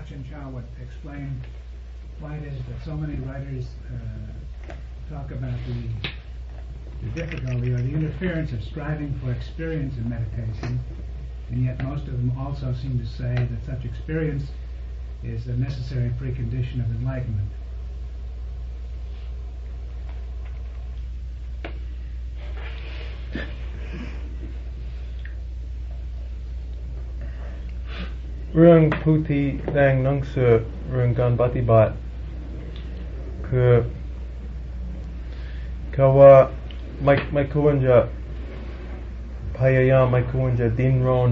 Ajahn Chah would explain why it is that so many writers uh, talk about the, the difficulty or the interference of striving for experience in meditation, and yet most of them also seem to say that such experience is a necessary precondition of enlightenment. Rung Puti Dang Nung Su Rung Gan Bati Bat คือเขาว่าไม่ไม่ควรจะพยายามไม่ควรจะดิ้นรน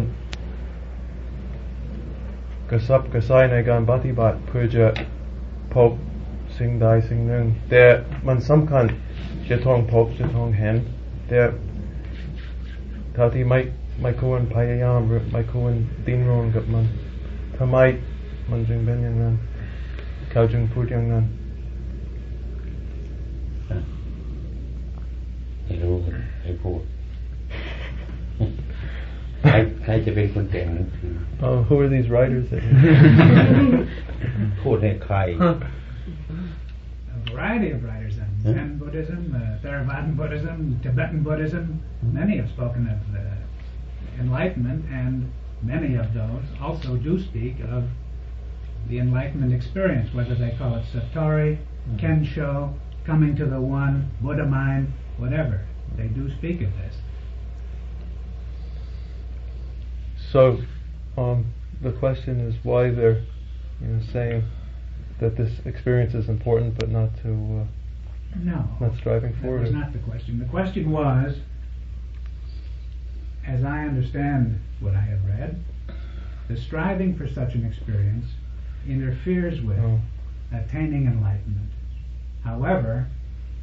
กระสับกระส่ายในการปฏิบัติเพื่อจะพบสิ่งใดสิ่งหนึ่ง แต่มันสำคัญจะต้องพบจะต้องเห็นแต่เท่าที่ไม่ไม่ควรพยายามหรือไม่ควรดิ้นรนกับมัน ทำไมมันจึงเป็นอย่างนั้นเขาจึงพูดอย่างนั้น ไม่รู้ให้พูดใครใครจะเป็นคนแต่งหนังสือ Uh, who are these writers? That พูดให้ใคร a variety of writers on Zen Buddhism, uh, Theravadan Buddhism, Tibetan Buddhism. Many have spoken of uh, enlightenment, and many of those also do speak of the enlightenment experience, whether they call it Satori, Kensho, coming to the one, Buddha mind, whatever. They do speak of this. so, um, the question is why they're, you know, saying that this experience is important, but not to uh, No. not striving That for was it. not the question. The question was, as I understand what I have read, the striving for such an experience interferes with Oh. attaining enlightenment. However,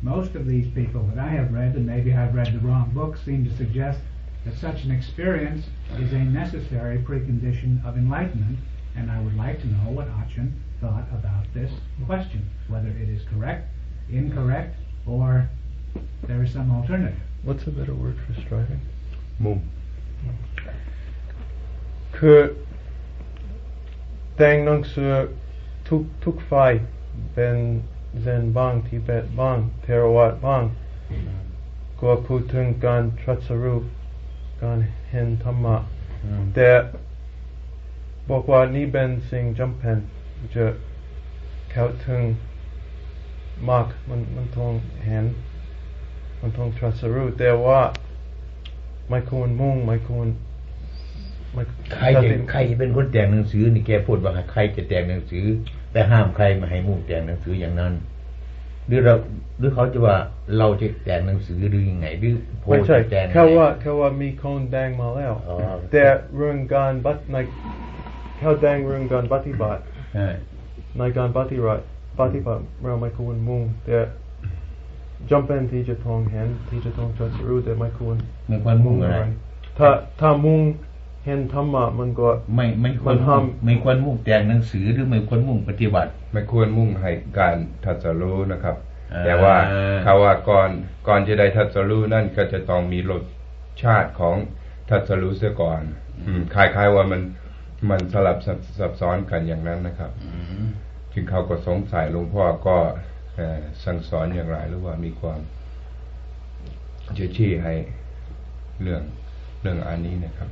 most of these people that I have read, and maybe I've read the wrong book, seem to suggest that such an experience is a necessary precondition of enlightenment, and I would like to know what Ajahn thought about this question, whether it is correct, incorrect, or there is some alternative. What's a better word for striving? มุม คือแต่งหนังสือทุกทุกฝ่ายเป็นเซนบ้างทิเบตบ้างเทรวาดบ้างก็พูดถึงการตรัสรู้การเห็นธรรมะอืมแต่บอกว่านี่เป็นสิ่งจำเป็นจะเข้าถึงมากมันมันต้องเห็นมันต้องตรัสรู้แต่ว่า ไม่ควรมุ่งไม่ควรไม่ใครจะใครจะเป็นคนแต่งหนังสือนี่แกพูดว่าใครจะแต่งหนังสือแต่ห้ามใครไมาให้มุ่งแต่งหนังสืออย่างนั้น หรือเราหรือเขาจะว่าเราจะแต่งหนังสือหรือยังไงหรือโพไม่สต์ใช่จะแต่งแค่ว่าแค่ว่ามีคนแดงมาแล้วอ๋อแต่เรื่องการบัตในเขาแดงเรื่องการปฏิบัติใช่ในการปฏิบัติปฏิบัติเราไม่ควรมุ่งแต่ จำเป็นที่จะต้องเห็นที่จะต้องตรัสรู้แต่ไม่ควรไม่ควรมุ่งอะไรถ้าถ้ามุ่งเห็นธรรมะมันก็ไม่ไม่ควรมันมุ่งทำไม่ควรมุ่งแต่งหนังสือหรือไม่ควรมุ่งปฏิบัติ ไม่ควรมุ่งให้การทัศรู้นะครับอ่าแต่ว่าเขาว่าก่อนก่อนจะได้ทัศรู้นั่นก็จะต้องมีรสชาติของทัศรู้เสียก่อน อืมคล้ายๆว่ามันมันสลับซับซับซ้อนกันอย่างนั้นนะครับอืมจึงเขาก็สงสัยหลวงพ่อก็เอ่อ สั่งสอนอย่างไรหรือว่ามีความจะชี้ให้เรื่องเรื่องอันนี้นะครับ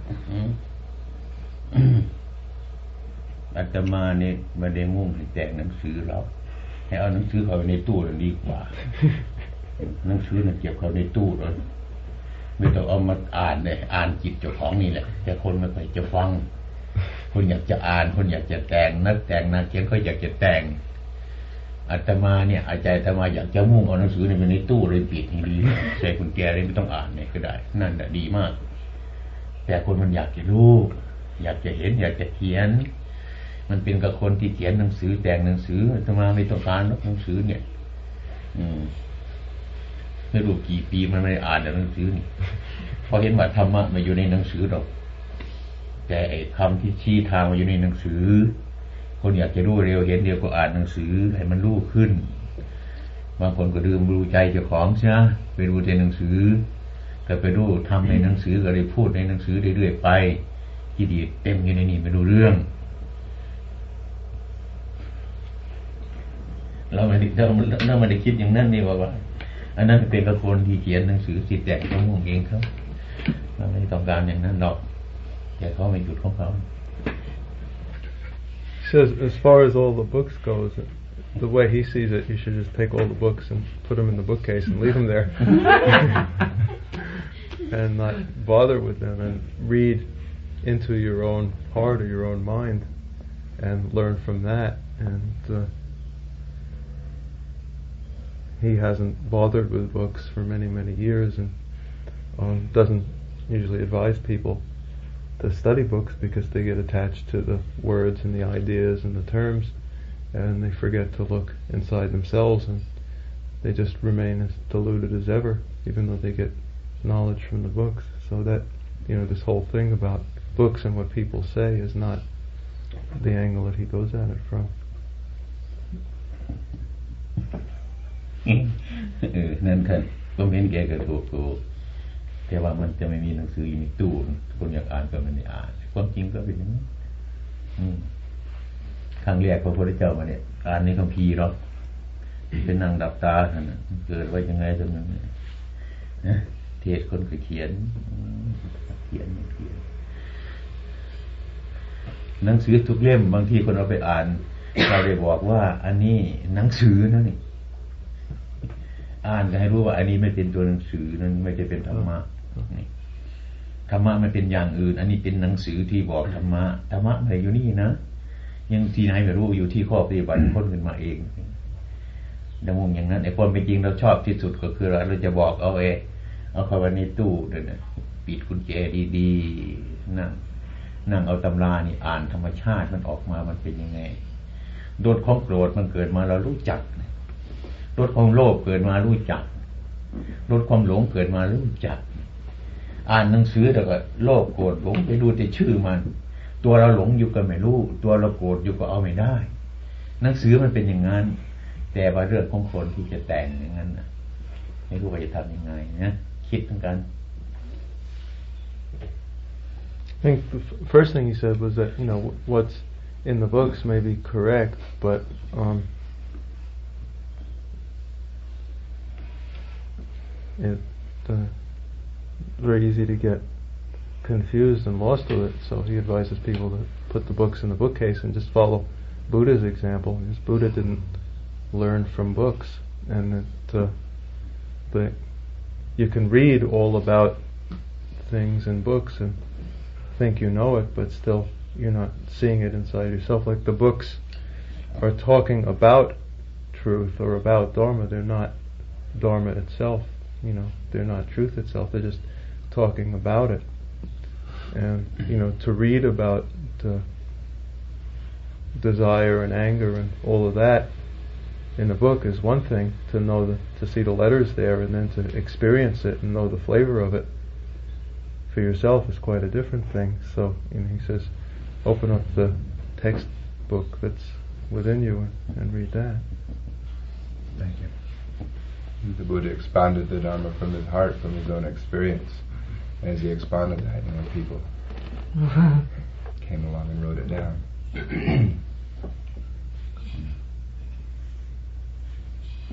อาตมาเนี่ยไม่ได้มุ่งให้แต่งหนังสือหรอกให้เอาหนังสือเข้าไปในตู้น่ะดีกว่าหนังสือน่ะเก็บเข้าในตู้เลยไม่ต้องเอามาอ่านเลยอ่านจิตเจ้าของนี่แหละ แต่คนไม่ค่อยจะฟัง คนอยากจะอ่าน คนอยากจะแต่งนักแต่งนักเขียนเขาอยากจะแต่ง อาตมาเนี่ยอาจารย์อาตมาอยากจะมุ่งเอาหนังสือเนี่ยไปในตู้เลยปิดให้ดีใส่กุญแจเลยไม่ต้องอ่านเนี่ยก็ได้ นั่นแหละดีมาก แต่คนมันอยากจะรู้ อยากจะเห็น อยากจะเขียน มันเป็นกับคนที่เขียนหนังสือแต่งหนังสืออาตมาไม่ต้องการหนังสือเนี่ย อืมไม่รู้กี่ปีมันไม่ได้อ่านหนังสือนี่พอเห็นว่าธรรมะมาอยู่ในหนังสือหรอกแต่ไอ้คำที่ชี้ทางมาอยู่ในหนังสือ คนอยากจะรู้เร็วเห็นเร็วก็อ่านหนังสือให้มันรู้ขึ้น บางคนก็ดื่มรู้ใจเจ้าของใช่ไหมไปรู้ในหนังสือ ก็ไปรู้ทำในหนังสือก็เลยพูดในหนังสือเรื่อยๆไปที่ดีเต็มอยู่ในนี่ไม่รู้เรื่อง เราไม่ได้เราเราไม่ได้คิดอย่างนั้นนี่ว่าว่า อันนั้นเป็นกับคนที่เขียนหนังสือสิแต่เขามุ่งเองเขาเราไม่ต้องการอย่างนั้นหรอก แต่เขาไม่หยุดของเขา says, as far as all the books goes, the way he sees it, you should just take all the books and put them in the bookcase and leave them there, and not bother with them, and read into your own heart or your own mind, and learn from that. And uh, he hasn't bothered with books for many, many years, and um, doesn't usually advise people to study books because they get attached to the words and the ideas and the terms and they forget to look inside themselves and they just remain as deluded as ever even though they get knowledge from the books so that you know this whole thing about books and what people say is not the angle that he goes at it from เออนั่นคือผมเห็นแกก็ถูกถูก แต่ว่ามันจะไม่มีหนังสืออยู่ในตู้คนอยากอ่านก็ไม่ได้อ่านความจริงก็เป็นอย่างนี้อืมครั้งแรกพระพุทธเจ้ามาเนี่ยอ่านในคัมภีร์หรอกเป็นนางดับตาขนาดเกิดไว้ยังไงตรงนั้นเนี่ยนะเทศคนก็เขียน เขียนเขียน หนังสือทุกเล่มบางทีคนเอาไปอ่าน เราได้บอกว่า อันนี้หนังสือนะนี่ อ่านก็ให้รู้ว่า อันนี้ไม่เป็นตัวหนังสือนั้นไม่ได้เป็นธรรมะ นี่ธรรมะมันเป็นอย่างอื่น อันนี้เป็นหนังสือที่บอกธรรมะธรรมะไม่ได้อยู่นี่นะยังที่ไหนไม่รู้อยู่ที่ข้อปฏิบัติคนขึ้นมาเองดังมุมอย่างนั้นไอ้คนเป็นจริงเราชอบที่สุดก็คือเราเราจะบอกเอาเองเอาเข้าไปในตู้เดี๋ยวนะปิดกุญแจดีๆนั่งนั่งเอาตำรานี่อ่านธรรมชาติมันออกมามันเป็นยังไงรสของโกรธมันเกิดมาเรารู้จักรสของโลภเกิดมารู้จักรสความหลงเกิดมารู้จัก อ่านหนังสือแต่ก็โลภโกรธหลงไปดูแต่ชื่อมัน ตัวเราหลงอยู่ก็ไม่รู้ ตัวเราโกรธอยู่ก็เอาไม่ได้ หนังสือมันเป็นอย่างนั้น แต่ว่าเรื่องของคนที่จะแต่งอย่างนั้นนะไม่รู้ว่าจะทำยังไงนะคิดทั้งกัน I think the first thing he said was that you know what's in the books may be correct, but um, it uh, very easy to get confused and lost with it. So he advises people to put the books in the bookcase and just follow Buddha's example. Because Buddha didn't learn from books, and that uh, you can read all about things in books and think you know it, but still you're not seeing it inside yourself. Like the books are talking about truth or about Dharma, they're not Dharma itself. You know, they're not truth itself. They're just talking about it. And you know, to read about uh, desire and anger and all of that in the book is one thing. To know the, to see the letters there and then to experience it and know the flavor of it for yourself is quite a different thing. So you know, he says, open up the textbook that's within you and, and read that. Thank you. The Buddha expanded the Dharma from his heart, from his own experience. As he expounded that, you know, people came along and wrote it down.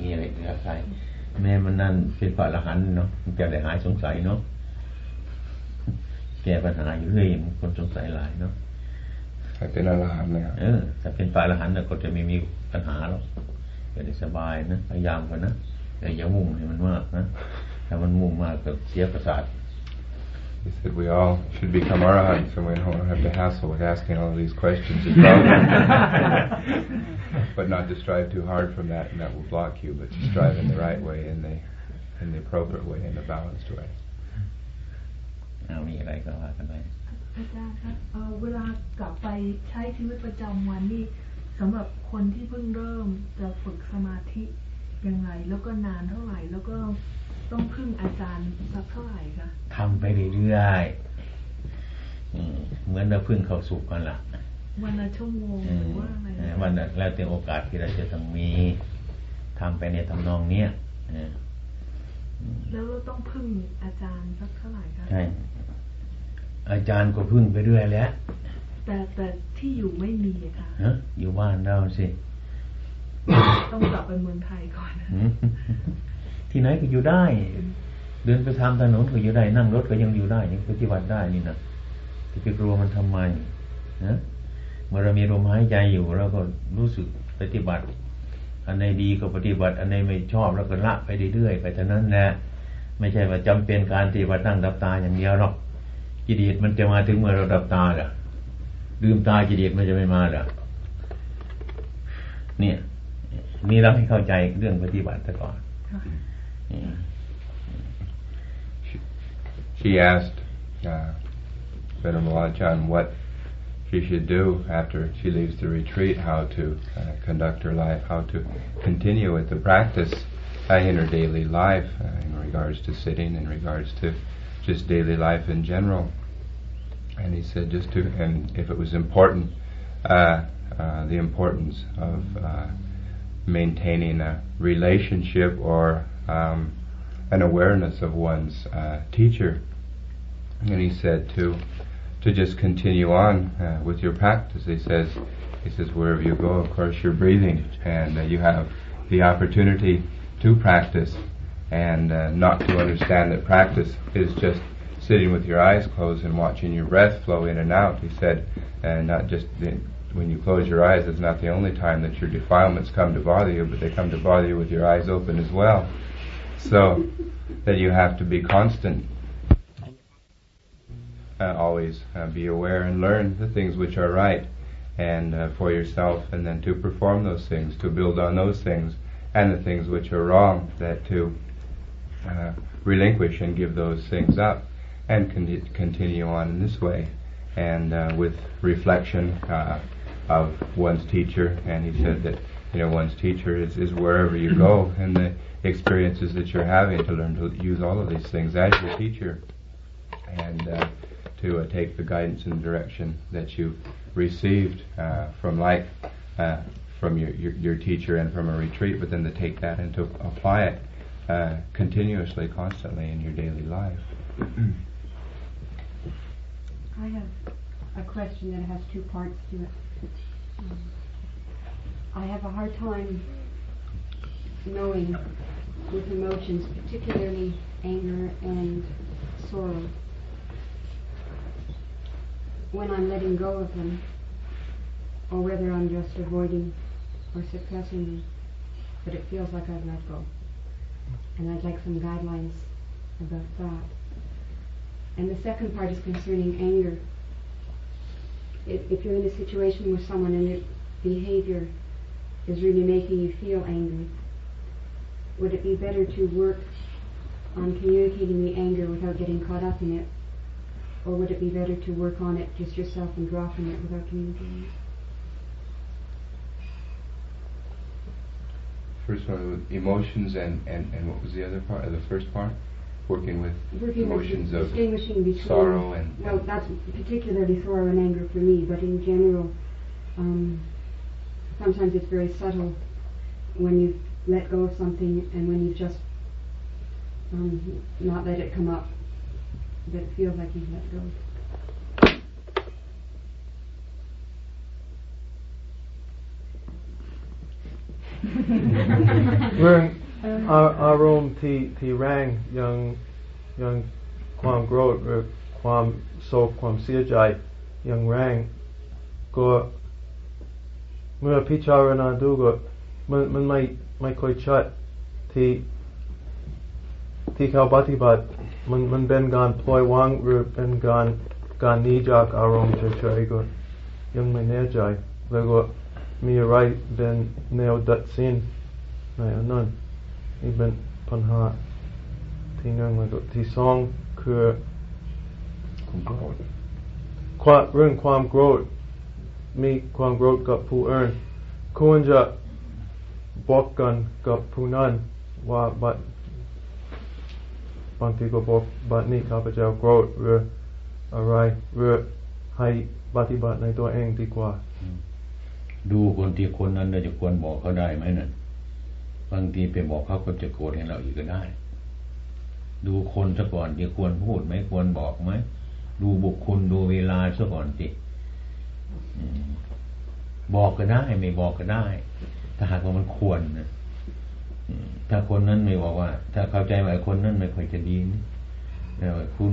มีอะไรครับใครแม่มันนั่นเป็นพระอรหันต์เนาะมันจะได้หายสงสัยเนาะแก้ปัญหาอยู่เรื่อยมันคนสงสัยหลายเนาะใครเป็นอรหันต์นะครับเออถ้าเป็นพระอรหันต์น่ะก็จะไม่มีปัญหาหรอกจะได้สบายนะพยายามกันนะแต่อย่ามุ่งให้มันมากนะถ้ามันมุ่งมากก็เสียประสาท He said we all should become arahants and we don't have to hassle with asking all of these questions and problems. but not to strive too hard from that, and that will block you. But to strive in the right way, in the in the appropriate way, in the balanced way. เอามีอะไรก็ว่ากันไป อาจารย์ครับเอ่อเวลากลับไปใช้ชีวิตประจำวันนี่สำหรับคนที่เพิ่งเริ่มจะฝึกสมาธิยังไง แล้วก็นานเท่าไหร่ แล้วก็ ต้องพึ่งอาจารย์สักเท่าไหร่คะทำไปเรื่อยๆอืมเหมือนเราเพึ่งเข้าสุกกันละวันละชั่วโมงอืหมรือว่าอะไรเออวันละแล้วแต่โอกาสที่เราจะต้องมีทำไปในทำนองเนี้ยเอออืมแล้วเราต้องพึ่งอาจารย์สักเท่าไหร่คะใช่อาจารย์ก็พึ่งไปเรื่อยแล้วแต่แต่ที่อยู่ไม่มีอะค่ะฮะอยู่บ้านเราสิ ต้องกลับไปเมืองไทยก่อนหืม ที่ไหนก็อยู่ได้ เดินไปทางถนนก็อยู่ได้ นั่งรถก็ยังอยู่ได้ ยังปฏิบัติได้นี่นะจะไปกลัวมันทำไมนะเมื่อเรามีลมหายใจอยู่เราก็รู้สึกปฏิบัติ อันไหนดีก็ปฏิบัติ อันไหนไม่ชอบเราก็ละไปเรื่อยๆไปเท่านั้นแหละไม่ใช่ว่าจำเป็นการปฏิบัตินั่งดับตาอย่างเดียวหรอกกิเลสมันจะมาถึงเมื่อเราดับตาเหรอลืมตากิเลสมันจะไม่มาเหรอเนี่ยนี่เราให้เข้าใจเรื่องปฏิบัติซะก่อน อืม She asked uh, Venerable what she should do after she leaves the retreat, how to uh, conduct her life, how to continue with the practice uh, in her daily life uh, in regards to sitting, in regards to just daily life in general. And he said just to, and if it was important, uh, uh, the importance of uh, maintaining a relationship or um, an awareness of one's uh, teacher. And he said to to just continue on uh, with your practice. He says he says wherever you go, of course, you're breathing, and uh, you have the opportunity to practice, and uh, not to understand that practice is just sitting with your eyes closed and watching your breath flow in and out. He said, and not just the, when you close your eyes, it's not the only time that your defilements come to bother you, but they come to bother you with your eyes open as well. So that you have to be constant. Uh, always uh, be aware and learn the things which are right and uh, for yourself and then to perform those things, to build on those things and the things which are wrong, that to uh, relinquish and give those things up and con- continue on in this way and uh, with reflection uh, of one's teacher and he said that you know one's teacher is, is wherever you go and the experiences that you're having to learn to use all of these things as your teacher and uh, to uh, take the guidance and direction that you've received uh, from life, uh, from your, your, your teacher and from a retreat, but then to take that and to apply it uh, continuously, constantly in your daily life. I have a question that has two parts to it. Um, I have a hard time knowing with emotions, particularly anger and sorrow, when I'm letting go of them or whether I'm just avoiding or suppressing them. But it feels like I've let go. And I'd like some guidelines about that. And the second part is concerning anger. If, if you're in a situation with someone and their behavior is really making you feel angry, would it be better to work on communicating the anger without getting caught up in it? Or would it be better to work on it just yourself and dropping it without communicating it? First one with emotions and, and, and what was the other part of the first part? Working with Working with emotions of distinguishing between sorrow and, well, and that's particularly sorrow and anger for me, but in general, um, sometimes it's very subtle when you let go of something and when you've just um, not let it come up, that it feels like you've let go. เรื่องอาอารมณ์ที่ที่แรงยังยังความโกรธหรือความโศกความเสียใจยังแรงก็เมื่อพิจารณาดูก็มันมันไม่ ไม่ค่อยชัดที่ที่เขาปฏิบัติมันมันเป็นการปล่อยวางหรือเป็นการการหนีจากอารมณ์เฉยๆก็ยังไม่แน่ใจแล้วก็มีอะไรเป็นแนวดัดสินในอันนั้นนี่เป็นปัญหาที่หนึ่งแล้วก็ที่สองคือคุณโกรธความเรื่องความโกรธมีความโกรธกับผู้อื่นควรจะ บอกกันกับผู้นั้นว่าบัดบางทีก็บอกบัดนี้ข้าพเจ้าโกรธหรืออะไรหรือให้ปฏิบัติในตัวเองดีกว่า ดูคนที่คนนั้นเราจะควรบอกเขาได้ไหมนั่นบางทีไปบอกเขาก็จะโกรธให้เราอีกก็ได้ ดูคนซะก่อนที่ควรพูดไหมควรบอกไหมดูบุคคลดูเวลาซะก่อนสิบอกก็ได้ ไม่บอกก็ได้ ถ้าหากว่ามันควรนะถ้าคนนั้นไม่บอกว่า ถ้าเข้าใจว่าคนนั้นไม่ค่อยจะดีนี่ว่าคุณ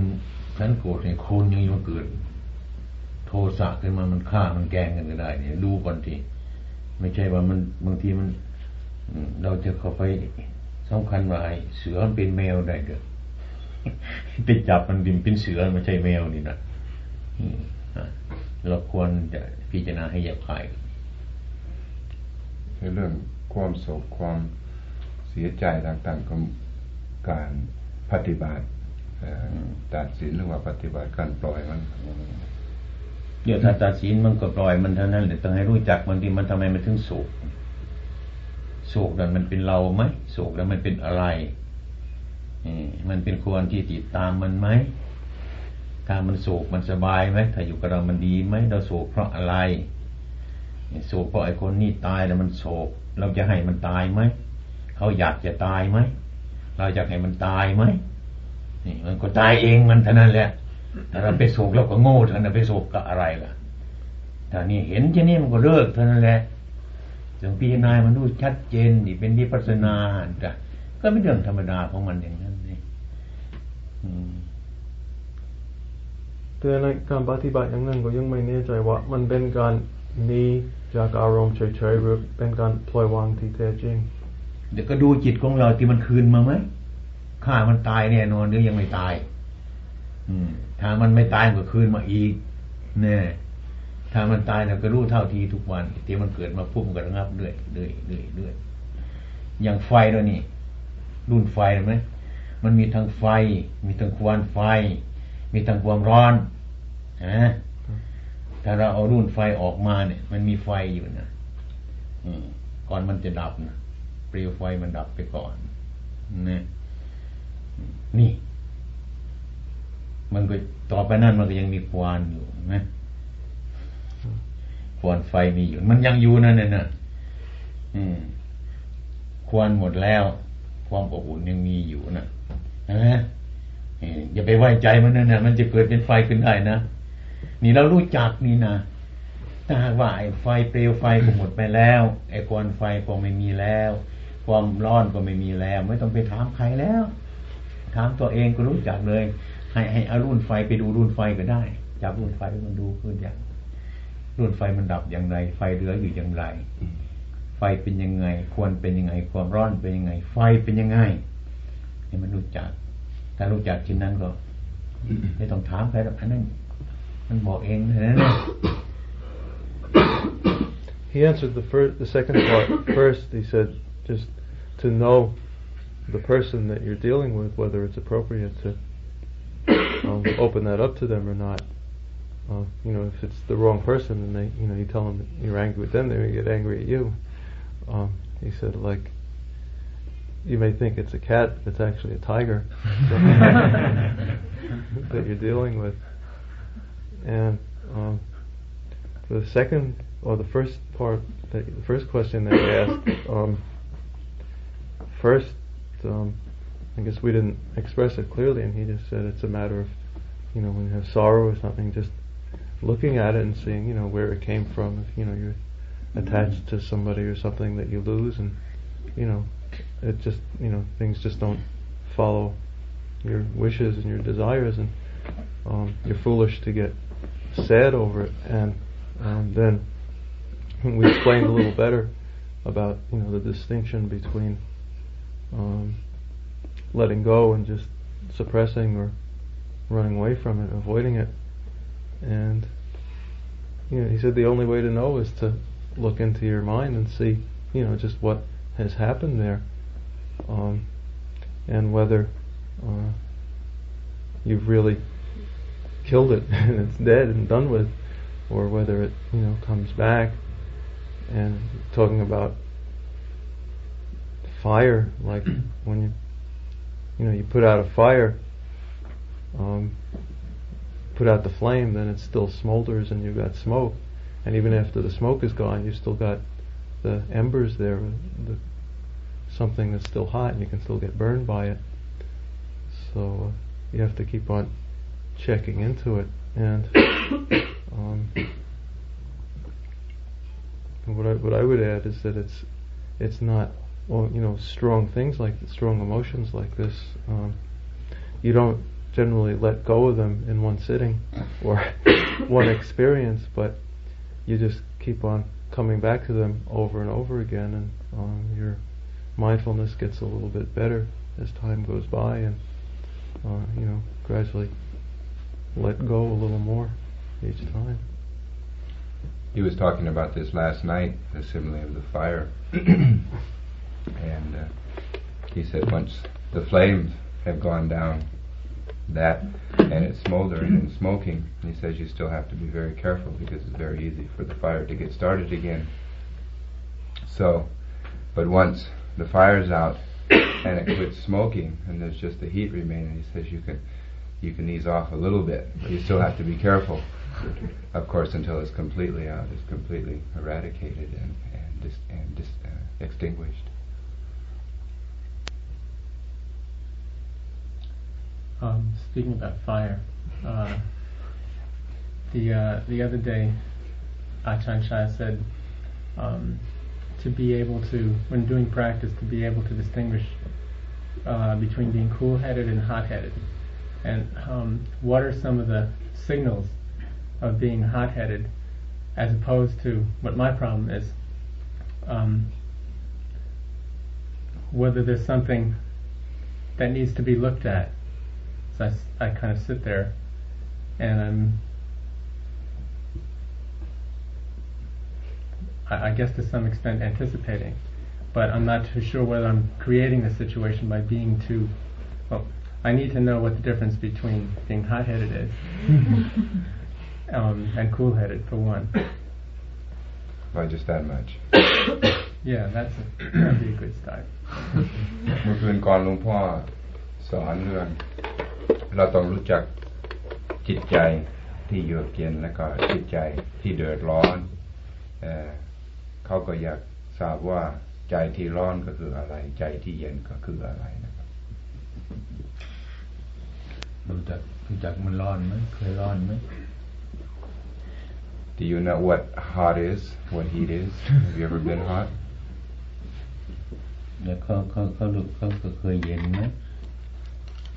ฉันโกรธเนี่ยคนยังยังเกิด โทสะขึ้นมามันฆ่ามันแกงกันก็ได้ เนี่ยดูก่อนทีไม่ใช่ว่ามันบางทีมันเราจะเข้าไปสำคัญว่าไอ้เสือมันเป็นแมวได้เด้อไปจับมันบินเป็นเสือไม่ใช่แมวนี่นะเราควรจะพิจารณาให้แยบคาย ในเรื่องความโศกความเสียใจต่างๆก็การปฏิบัติตัดสินหรือว่าปฏิบัติการปล่อยมันเดี๋ยวถ้าตัดสินมันก็ปล่อยมันเท่านั้นแหละต้องให้รู้จักบางทีมันทำไมมันถึงโศกโศกนั้นมันเป็นเราไหมโศกแล้วมันเป็นอะไรมันเป็นควรที่ติดตามมันไหมถ้ามันโศกมันสบายไหมถ้าอยู่กับเรามันดีไหมเราโศกเพราะอะไร โศกเพราะไอ้คนนี่ตายแล้วมันโศก เราจะให้มันตายไหมเขาอยากจะตายไหมเราอยากให้มันตายไหมนี่มันก็ตายเองมันเท่านั้นแหละถ้าเราไปโศกเราก็โง่ท่านั้นไปโศกกับอะไรล่ะถ้านี่เห็นเช่นนี้มันก็เลิกเท่านั้นแหละจงพิจารณามันดูชัดเจนนี่เป็นวิปัสสนาจ้ะก็เป็นเรื่องธรรมดาของมันอย่างนั้นนี่แต่ในการปฏิบัติอย่างนั้นก็ยังไม่แน่ใจว่า มันเป็นการ มีจากอารมณ์เฉยๆหรือเป็นการปล่อยวางที่แท้จริง เดี๋ยวก็ดูจิตของเราที่มันคืนมาไหมข้ามันตายแน่นอนหรือยังไม่ตาย อืมถ้ามันไม่ตายก็คืนมาอีกเนี่ยถ้ามันตายเราก็รู้เท่าทีทุกวันที่มันเกิดมาพุ่มกันงับเรื่อยเรื่อยเรื่อยเรื่อยอย่างไฟแล้วนี่ รุ่นไฟเห็นไหมมันมีทั้งไฟ มีทั้งควันไฟ มีทั้งความร้อนนะ ถ้าเราเอารุ่นไฟออกมาเนี่ย มันมีไฟอยู่นะก่อนมันจะดับนะเปลวไฟมันดับไปก่อนนะนี่ มันก็ต่อไปนั่นมันก็ยังมีควันอยู่นะควันไฟมีอยู่ มันยังอยู่นั่นน่ะอืมควันหมดแล้ว ความอบอุ่นยังมีอยู่นะนะอย่าไปไว้ใจมันนั่นนะมันจะเกิดเป็นไฟขึ้นได้นะ นี่เรารู้จักนี่นะถ้าหากว่าไอ้ไฟเปลวไฟก็หมดไปแล้วไอ้ควันไฟก็ไม่มีแล้ว ความร้อนก็ไม่มีแล้ว ไม่ต้องไปถามใครแล้วถามตัวเองก็รู้จักเลย ให้ให้อารุ่นไฟไปดูรุ่นไฟก็ได้จับรุ่นไฟมันดูขึ้นอย่างรุ่นไฟมันดับอย่างไร ไฟเหลืออยู่อย่างไร ไฟเป็นยังไง ควรเป็นยังไง ความร้อนเป็นยังไง ไฟเป็นยังไงให้มันรู้จักถ้ารู้จักชิ้นนั้นก็ ไม่ต้องถามใครหรอกอันนั้น มันบอกเองนะ He answered the first, the second part first. He said, just to know the person that you're dealing with, whether it's appropriate to um, open that up to them or not. Uh, you know, if it's the wrong person, and they, you know, you tell them you're angry with them, they may get angry at you. Um, he said, like, you may think it's a cat, but it's actually a tiger that you're dealing with. And um, the second or the first part, the first question that you asked, um, first, um, I guess we didn't express it clearly, and he just said it's a matter of, you know, when you have sorrow or something, just looking at it and seeing, you know, where it came from. If you know you're attached to somebody or something that you lose, and you know, it just, you know, things just don't follow your wishes and your desires, and um, you're foolish to get sad over it, and um, then we explained a little better about you know the distinction between um, letting go and just suppressing or running away from it, avoiding it, and you know he said the only way to know is to look into your mind and see you know just what has happened there, um, and whether uh, you've really killed it and it's dead and done with, or whether it you know comes back. And talking about fire, like when you you know you put out a fire, um, put out the flame, then it still smolders and you've got smoke. And even after the smoke is gone, you still got the embers there, the, something that's still hot, and you can still get burned by it. So uh, you have to keep on checking into it. And um, what I what I would add is that it's it's not, well, you know, strong things like strong emotions like this. Um, you don't generally let go of them in one sitting or one experience, but you just keep on coming back to them over and over again, and um, your mindfulness gets a little bit better as time goes by, and uh, you know, gradually let go a little more each time. He was talking about this last night, the simile of the fire. and uh, he said once the flames have gone down, that and it's smoldering and smoking, he says you still have to be very careful because it's very easy for the fire to get started again. So, but once the fire's out and it quits smoking and there's just the heat remaining, he says you can you can ease off a little bit, but you still have to be careful of course, until it's completely out, it's completely eradicated and and, dis, and dis, uh, extinguished. Um, speaking about fire, uh, the uh, the other day, Ajahn Chah said um, to be able to, when doing practice, to be able to distinguish uh, between being cool-headed and hot-headed, and um, what are some of the signals of being hot-headed, as opposed to what my problem is. Um, whether there's something that needs to be looked at. So I, I kind of sit there and I'm, I, I guess to some extent anticipating, but I'm not too sure whether I'm creating the situation by being too, well, I need to know what the difference between being hot-headed is um, and cool-headed for one. By just that much. Yeah, that's a, that'd be a good start. เมื่อคืนก่อนหลวงพ่อสอนเรื่องเราต้องรู้จักจิตใจที่เยือกเย็นและก็จิตใจที่เดือดร้อนเอ่อเขาก็อยากทราบว่าใจที่ร้อนก็คืออะไร ใจที่เย็นก็คืออะไรนะค รับ รู้จักรู้จักมันร้อนไหมเคยร้อนไหม Do you know what hot is what heat is Have you ever been hot แล้วเขาเขาเขารู้เขาก็เคยเย็นไหม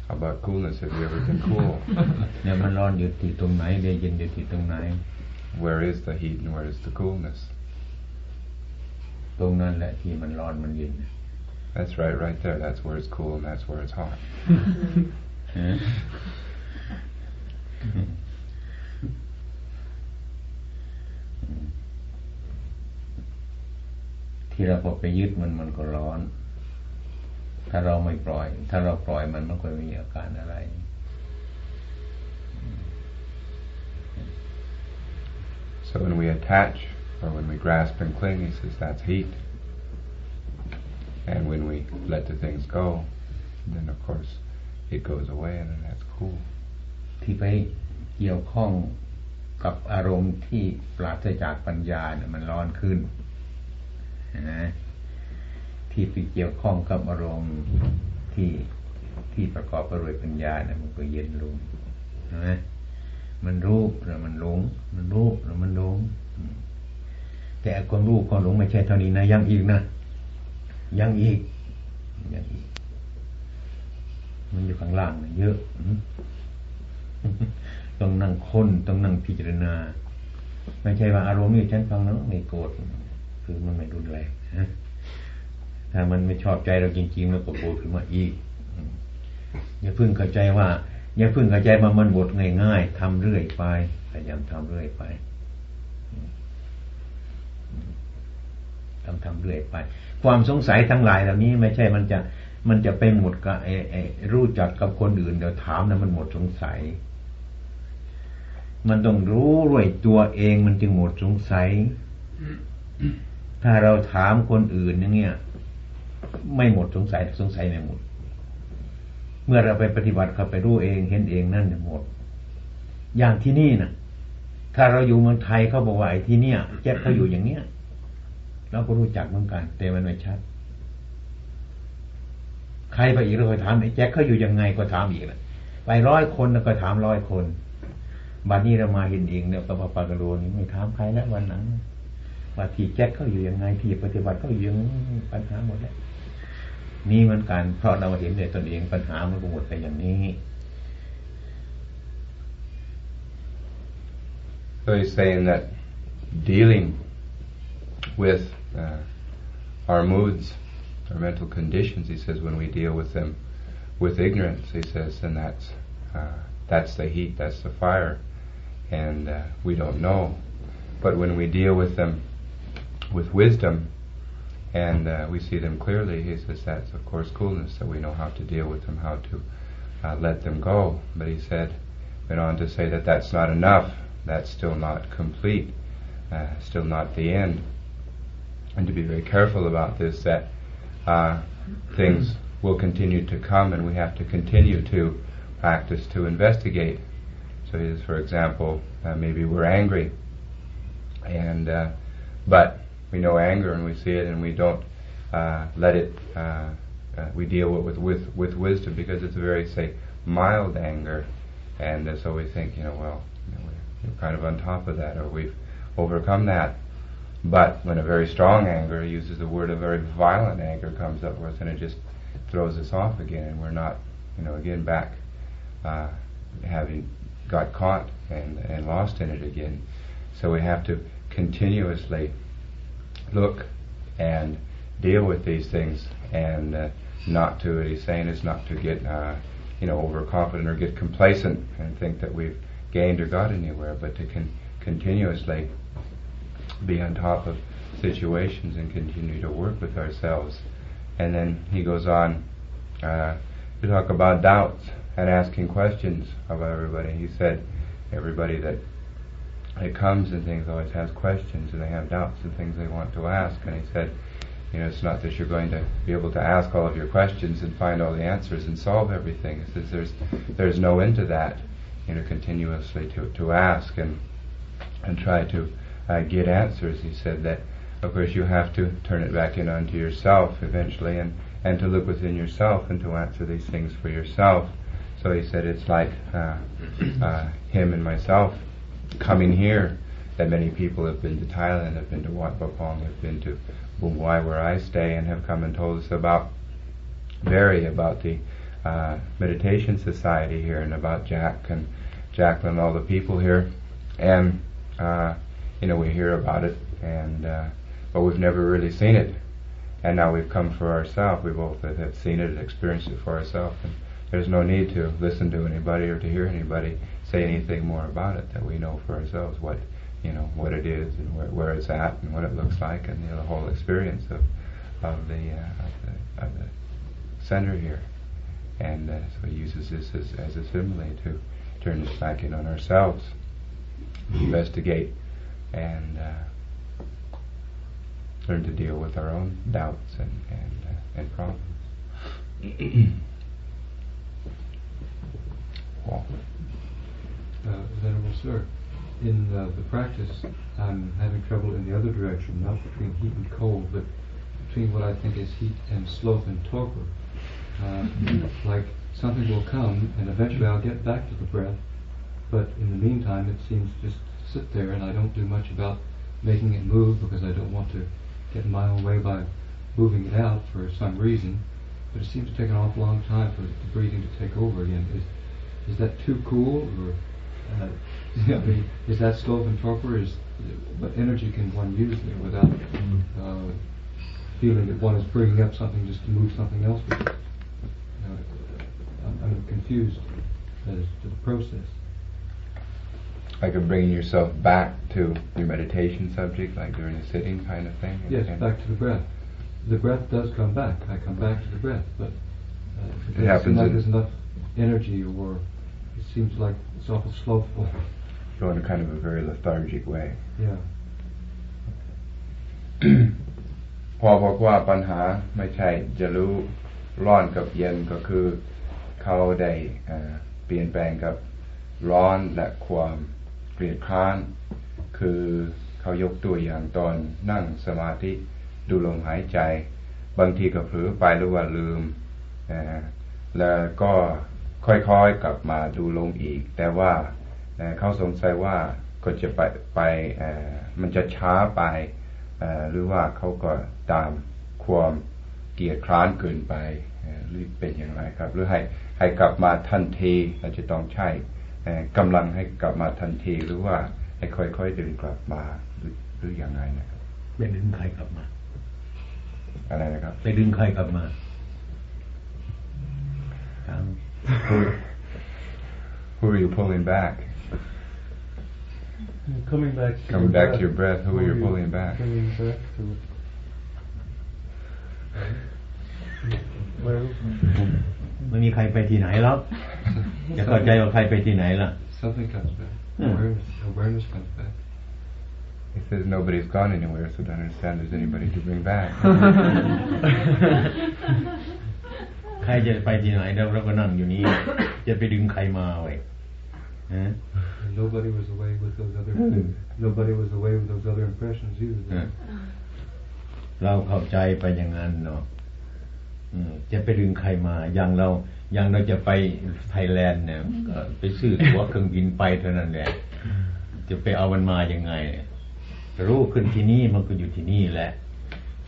How about coolness Have you ever been cool เนี่ยมันร้อนอยู่ที่ตรงไหนเดี๋ยวเย็นอยู่ที่ตรงไหน Where is the heat and where is the coolness ตรงนั้นแหละที่มันร้อนมันเย็น That's right right there That's where it's cool and that's where it's hot ฮะ ที่เราพอไปยึดมันมันก็ร้อน ถ้าเราไม่ปล่อย ถ้าเราปล่อยมันมันก็ไม่มีอาการอะไร So when we attach or when we grasp and cling, he says that's heat. And when we let the things go, then of course it goes away and then that's cool. ที่ไปเกี่ยวข้องกับอารมณ์ที่ปราศจากปัญญาเนี่ยมันร้อนขึ้นนะที่ไปเกี่ยวข้องกับอารมณ์ที่ที่ประกอบไปด้วยปัญญาเนี่ยมันก็เย็นลงนะมันรู้แล้วมันหลง มันรู้แล้วมันหลงแต่ความรู้ความหลงไม่ใช่เท่านี้นะยังอีกนะยังอีกยังอีก มันอยู่ข้างล่างนะเยอะต้องนั่งค้นต้องนั่งพิจารณา ไม่ใช่ว่าอารมณ์นี้ฉันฟังแล้วไม่โกรธคือมันไม่รุนแรงนะถ้ามันไม่ชอบใจเราจริงๆมันก็โกรธขึ้นมาอีกอย่าเพิ่งเข้าใจว่า อย่าเพิ่งเข้าใจว่ามันบทง่ายๆทำเรื่อยไปพยายามทำเรื่อยไปทำทำเรื่อยไป ความสงสัยทั้งหลายเหล่านี้ไม่ใช่มันจะ มันจะไปหมดกับไอ้ไอ้รู้จักกับคนอื่นเดี๋ยวถามนะมันหมดสงสัย มันต้องรู้ด้วยตัวเองมันจึงหมดสงสัย ถ้าเราถามคนอื่นอย่างเงี้ยไม่หมดสงสัยสงสัยไม่หมด เมื่อเราไปปฏิบัติเข้าไปรู้เองเห็นเองนั่นหมด อย่างที่นี่นะถ้าเราอยู่เมืองไทยเขาบอกว่าไอ้ที่เนี่ยแจ็คเขาอยู่อย่างเนี้ยเราก็รู้จักเหมือนกัน แต่มันไม่ชัด รไปอีกเราก็ถามไอ้แจ็คเขาอยู่ยังไงก็ถามอีกแหละไปร้อยคนก็ถามร้อยคนบัดนี้เรามาเห็นเองเนี่ยกับปากระโดนี่ไม่ถามใครแล้ววันนั้นว่าที่แจ็คเขาอยู่ยังไงที่ปฏิบัติเขาอยู่ยังปัญหาหมดเลยนี่เหมือนกันเพราะเราเห็นในตนเองปัญหามันหมดไปอย่างนี้ So he's saying that dealing with uh, our moods, our mental conditions, he says, when we deal with them with ignorance, he says, then that's uh, that's the heat, that's the fire, and uh, we don't know. But when we deal with them with wisdom, and uh, we see them clearly, he says that's of course coolness that we know how to deal with them, how to uh, let them go. But he said, went on to say that that's not enough. That's still not complete. Uh, still not the end. And to be very careful about this, that uh, things will continue to come, and we have to continue to practice to investigate. So, for example, uh, maybe we're angry, and uh, but we know anger and we see it, and we don't uh, let it. Uh, uh, we deal with, with with wisdom because it's a very say mild anger, and so we think, you know, well, you know, we're kind of on top of that, or we've overcome that. But when a very strong anger uses the word, a very violent anger comes up with us, and it just throws us off again, and we're not, you know, again back uh, having got caught and, and lost in it again. So we have to continuously look and deal with these things, and uh, not to, what he's saying is not to get, uh, you know, overconfident or get complacent and think that we've gained or got anywhere, but to con- continuously be on top of situations and continue to work with ourselves. And then he goes on uh, to talk about doubts and asking questions of everybody. He said, everybody that that comes and things always has questions and they have doubts and things they want to ask. And he said, you know, it's not that you're going to be able to ask all of your questions and find all the answers and solve everything. He says there's there's no end to that. You know, continuously to to ask and and try to uh, get answers. He said that, of course, you have to turn it back in onto yourself eventually, and and to look within yourself and to answer these things for yourself. So he said it's like uh, uh, him and myself coming here. That many people have been to Thailand, have been to Wat Pong, have been to Bung Wai where I stay, and have come and told us about Barre, about the uh, meditation society here and about Jack and Jacqueline, all the people here, and uh, you know we hear about it, and uh, but we've never really seen it, and now we've come for ourselves. We both have seen it and experienced it for ourselves, and there's no need to listen to anybody or to hear anybody say anything more about it. That we know for ourselves what you know what it is and where, where it's at and what it looks like, and you know, the whole experience of of the, uh, of the of the center here. And uh, so he uses this as, as a simile to turn this back in on ourselves, investigate, and uh, learn to deal with our own doubts and and, uh, and problems. Uh, Venerable Sir, in uh, the practice, I'm having trouble in the other direction, not between heat and cold, but between what I think is heat and sloth and torpor. Uh, like something will come, and eventually I'll get back to the breath, but in the meantime, it seems just sit there, and I don't do much about making it move because I don't want to get in my own way by moving it out for some reason. But it seems to take an awful long time for the breathing to take over again. Is, is that too cool, or uh, I mean, is that sloth and torpor? Is what energy can one use there without uh, feeling that one is bringing up something just to move something else? You know, I'm, I'm confused as to the process Like of bringing yourself back to your meditation subject, like during a sitting kind of thing. Yes, And- back to the breath. The breath does come back. I come back to the breath, but uh, it doesn't happens seem like in- there's enough energy, or it seems like it's awful slothful. go in a kind of a very lethargic way. Yeah. พอบอกว่าปัญหาไม่ใช่จะรู้ร้อนกับเย็นก็คือเขาได้เอ่อเปลี่ยนแปลงกับร้อนและความเ กลียดคร้าน คือเขายกตัวอย่างตอนนั่งสมาธิดูลมหายใจ บางทีก็เผลอไปหรือว่าลืมเอ่อแล้วก็ค่อยๆกลับมาดูลมอีก แต่ว่าเเขาสงสัยว่าก็จะไปไปมันจะช้าไป หรือว่าเขาก็ตามความเกียดคร้านเกินไปเอ่อหรือเป็นอย่างไรครับ หรือให้ให้กลับมาทันทีเราจะต้องใช่ กำลังให้กลับมาทันทีหรือว่าให้ค่อยๆดึงกลับมาหรือหรืออย่างไรนะครับไปดึงใครกลับมา อะไรนะครับไปดึงใครกลับมาถาม who, who are you pulling back coming back to Coming your back breath. to your breath, who are you pulling back? Bringing back to it. Well, ไม่มีใครไปที่ไหนแล้วจะเข้าใจว่าใครไปที่ไหนล่ะ Something comes back. Hmm. Awareness, awareness comes back. He says nobody's gone anywhere, so don't understand there's anybody to bring back. ใครจะไปที่ไหนแล้วเราก็นั่งอยู่นี่จะไปดึงใครมาไว้ฮะ And nobody was away with those other. nobody was away with those other impressions either. Yeah. เราเข้าใจไปอย่างนั้นเนาะอืม จะไปดึงใครมา อย่างเรา อย่างเราจะไปไทยแลนด์เนี่ยก็ไปซื้อตั๋วเครื่องบินไปเท่านั้นแหละ จะไปเอามันมายังไง รู้ขึ้นที่นี่มันก็อยู่ที่นี่แหละ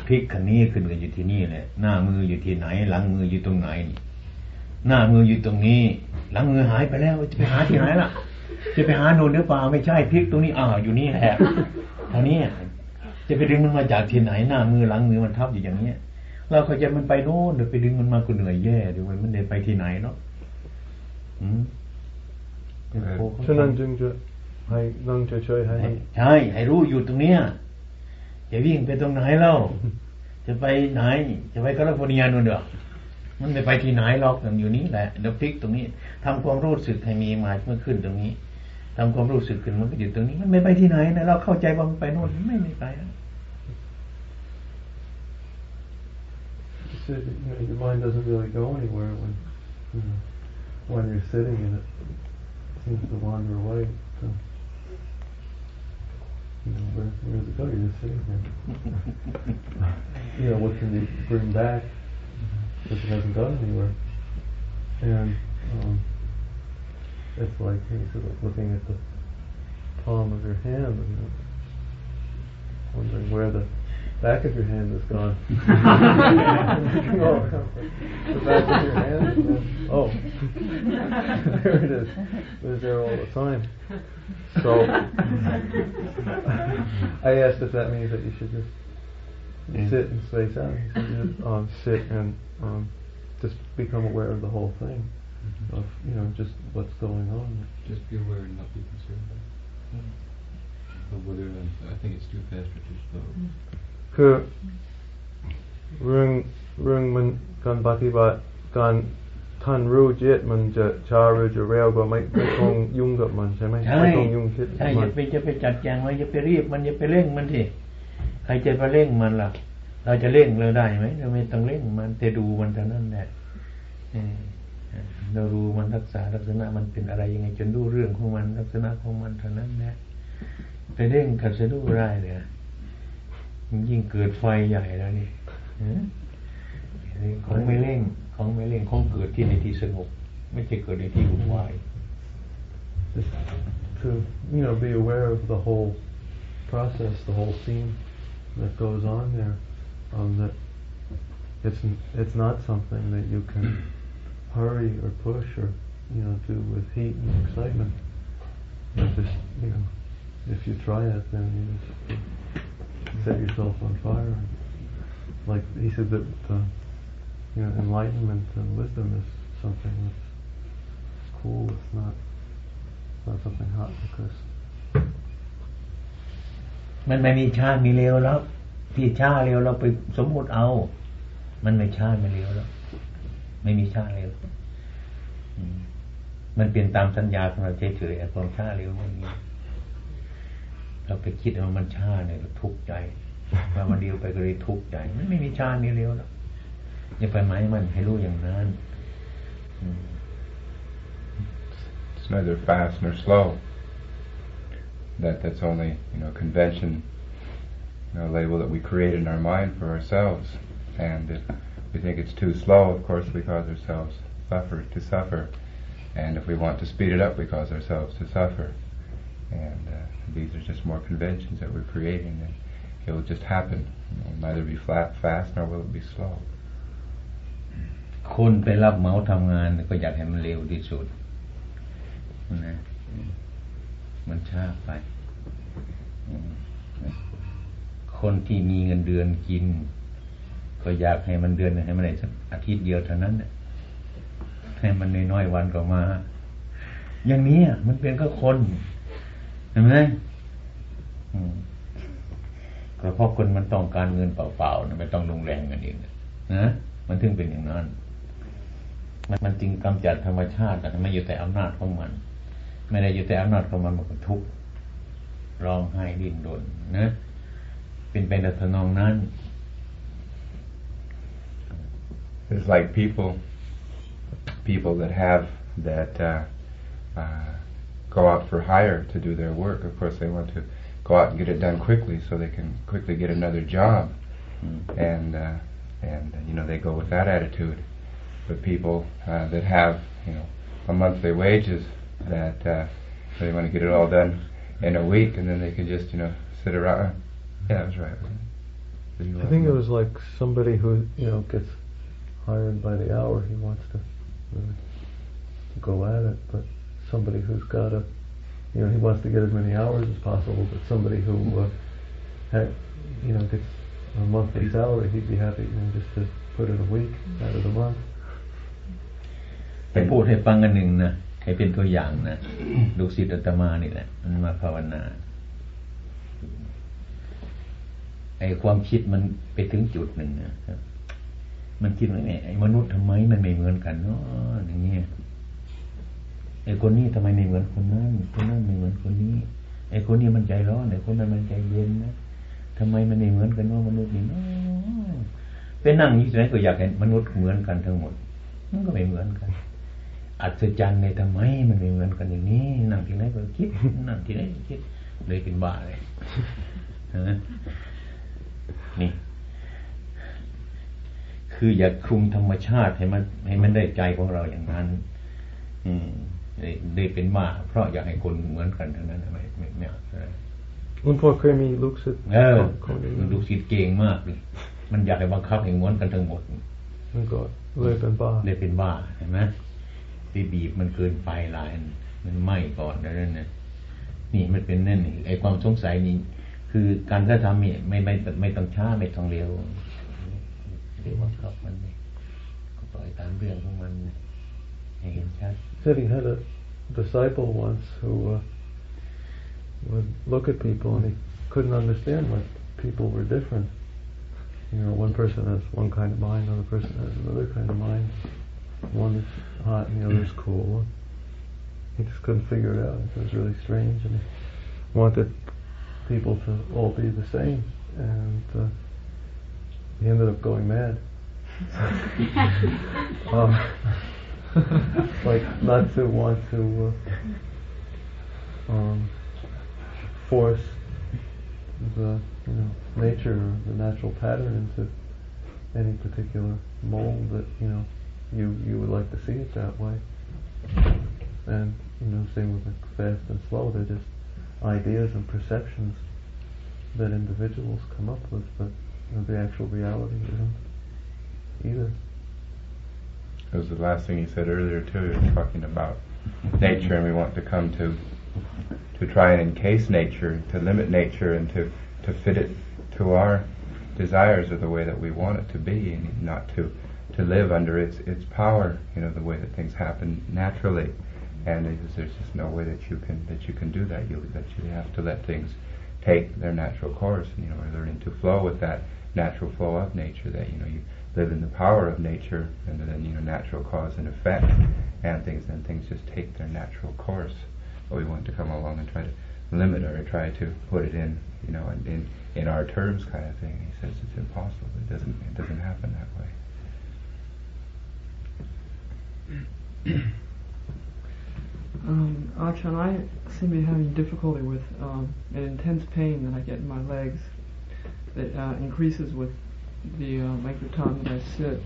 พลิกคันนี้ขึ้นก็อยู่ที่นี่แหละ หน้ามืออยู่ที่ไหน หลังมืออยู่ตรงไหน หน้ามืออยู่ตรงนี้ หลังมือหายไปแล้วจะไปหาที่ไหนล่ะ จะไปหาโน่นหรือเปล่าไม่ใช่พลิกตรงนี้อ้าวอยู่นี่แหละเท่านี้จะไปดึงมันมาจากที่ไหน หน้ามือหลังมือมันทับอยู่อย่างเนี้ย เราเข้าใจมันไปโน่นเดี๋ยวไปดึงมันมาก็เหนื่อยแย่เดี๋ยวมันไม่ได้ไปที่ไหนเนาะอืมฉะนั้นจึงจะให้นั่งเฉยๆให้ใช่ให้รู้อยู่ตรงเนี้ยจะวิ่งไปตรงไหนเล่าจะไปไหน จะไปแคลิฟอร์เนียนู่นเด้อมันไม่ไปที่ไหนหรอกมันอยู่นี่แหละเดี๋ยวพลิกตรงนี้ทำความรู้สึกให้มีมาเมื่อขึ้นตรงนี้ทำความรู้สึกขึ้นมันก็อยู่ตรงนี้ มันไม่ไปที่ไหนนะเราเข้าใจว่ามันไปโน่นมันไม่ไม่ไป you know, your mind doesn't really go anywhere when you know, when you're sitting in it. It seems to wander away. So, you know, where, where does it go? You're just sitting there. you know, what can you bring back if it hasn't gone anywhere? And um, it's like you sort of looking at the palm of your hand and uh, wondering where the back of your hand is gone. oh, the back of your hand? Oh, there it is. It was there all the time. So, I asked if that means that you should just Yeah. sit and space out. He said, just, um, sit and um, just become aware of the whole thing, of you know just what's going on. Just be aware and not be concerned. But whether I think it's too fast or too slow. คือเรื่องเรื่องมันการปฏิบัติการท่านรู้จิตมันจะช้าหรือจะเร็วก็ไม่ไม่ต้องยุ่งกับมันใช่ไหมใช่ไม่ต้องยุ่งคิดใช่กับอมัย่านไปจะไปจัดแจงมันอย่าไปรีบมันอย่าไปเร่งมันทีใครจะไปเร่งมันล่ะ เราจะเร่งเราได้ไหมเราไม่ต้องเร่งมันแต่ดูมันเท่านั้นแหละเออเรารู้มันรักษาลักษณะมันเป็นอะไรยังไงจนรู้เรื่องของมันลักษณะของมันเท่านั้นแหละไปเร่งกันจะรู้ได้เลยมัน ยิ่งเกิดไฟใหญ่แล้วนี่เออของไม่เร่งของไม่เร่งของเกิดที่ในที่สงบไม่ใช่เกิดในที่วุ่นวาย Just to you know be aware of the whole process, the whole scene that goes on there. Um, that it's n- it's not something that you can hurry or push or you know do with heat and excitement. But just you know, if you try it, then you just Set yourself on fire. Like he said that uh, you know enlightenment and wisdom is something that's cool. It's not it's not something hot because มันไม่มีชาติมีเร็วแล้วที่ชาติเร็วเราไปสมมติเอา มันไม่ชาติไม่เร็วแล้ว ไม่มีชาติเร็วมันเปลี่ยนตามสัญญาของเราเฉยๆอะความชาติเร็วไม่มี เราไปคิดว่ามันชาติเนี่ยเราทุกข์ใจว่ามันเดียวไปก็เลยทุกข์ใจ มันไม่มีชาติมีเร็วแล้วอย่าไปหมายมันให้รู้อย่างนั้นอืม It's neither fast nor slow. That that's only you know convention, you know, label that we create in our mind for ourselves. And if we think it's too slow, of course, we cause ourselves suffer to suffer. And if we want to speed it up, we cause ourselves to suffer. And uh, these are just more conventions that we're creating. And it will just happen. You know, neither be flat, fast, nor will it be slow. คนไปรับเหมาทำงานก็อยากให้มันเร็วที่สุดนะมันช้าไป คนที่มีเงินเดือนกิน ก็อยากให้มันเดือนให้มันได้สักอาทิตย์เดียวเท่านั้นให้มันน้อยๆวันก็มา อย่างนี้มันเป็นก็คน เห็นไหมก็เพราะคนมันต้องการเงินเปล่าๆนะไม่ต้องลงแรงกันเองนะมันถึงเป็นอย่างนั้น มันมันจึงกำจัดธรรมชาติแต่ไม่อยู่แต่อำนาจของมัน ไม่ได้อยู่แต่อำนาจของมันมันก็ทุกข์ร้องไห้ดิ้นรนนะเป็นไปในทนองนั้น It's like people, people that have that uh, uh, go out for hire to do their work. Of course, they want to go out and get it done quickly, so they can quickly get another job, mm. and uh, and you know they go with that attitude. But people uh, that have you know a monthly wages that uh, they want to get it all done in a week, and then they can just you know sit around. Yeah, that's right. I think it was like somebody who you know gets hired by the hour. He wants to really go at it, but somebody who's got a, you know, he wants to get as many hours as possible. But somebody who, uh, had, you know, gets a monthly salary, he'd be happy, you know, just to put in a week out of the month. ไปพูดให้ฟังกันหนึ่งนะให้เป็นตัวอย่างนะดูสิษย์อาตมานี่แหละมันมาภาวนาไอ้ความคิดมันไปถึงจุดหนึ่งนะมันคิดว่าเนี่ยไอ้มนุษย์ทำไมมันไม่เหมือนกันเนาะอย่างเงี้ย ไอ้คนนี้ทำไมไม่เหมือนคนนั้นคนนั้นไม่เหมือนคนนี้ ไอ้คนนี้มันใจร้อนไอ้คนนั้นมันใจเย็นนะทำไมมันไม่เหมือนกันเนามนุษย์นี่เนะเป็นนั่งอยู่ที่ไหนก็อยากเห็นมนุษย์เหมือนกันทั้งหมด มันก็ไม่เหมือนกัน อัศจรรย์ในทำไมมันไม่เหมือนกันอย่างนี้นั่งที่ไหนก็คิดนั่งที่ไหนก็คิดเลยเป็นบ้าเลยนี่ คืออย่าคุมธรรมชาติให้มันให้มันได้ใจของเราอย่างนั้น อืม ได้เป็นมาเพราะอยากให้คนเหมือนกันเท่านั้นไม่ไม่ไม่เอาคุณพ่อเคยมีลูกศิษย์เออมันลูกศิษย์เก่งมากเลยมันอยากให้บังคับให้เหมือนกันทั้งหมด มันก็เลยเป็นบ้าเลยเป็นบ้าเห็นไหมไปบีบมันเกินไฟลายมันไหม้ก่อนแล้วนั่นนี่มันเป็นนั่นไอ้ความสงสัยนี่คือการกระทำเนี่ยไม่ไม่ไม่ต้องช้าไม่ต้องเร็วเรียกว่ากับมันก็ปล่อยตามเรื่องของมันให้เห็นชัด Said he had a disciple once who uh, would look at people and he couldn't understand why people were different. You know, one person has one kind of mind, another person has another kind of mind. One is hot and the other is cool. He just couldn't figure it out. It was really strange, and he wanted people to all be the same. And uh, he ended up going mad. um, like not to want to uh, um, force the you know nature or the natural pattern into any particular mold that you know you you would like to see it that way. And you know, same with like fast and slow, they're just ideas and perceptions that individuals come up with, but you know, the actual reality isn't either. It was the last thing he said earlier too. He was talking about nature, and we want to come to to try and encase nature, to limit nature, and to to fit it to our desires or the way that we want it to be, and not to to live under its its power. You know, the way that things happen naturally, and there's just no way that you can that you can do that. You that you have to let things take their natural course. You know, we're learning to flow with that natural flow of nature. That you know you live in the power of nature, and then you know natural cause and effect, and things and things just take their natural course. But we want to come along and try to limit or try to put it in, you know, in in, in our terms, kind of thing. He says it's impossible. It doesn't it doesn't happen that way. Um, Ajahn, I seem to be having difficulty with um, an intense pain that I get in my legs that uh, increases with the uh, length of time that I sit.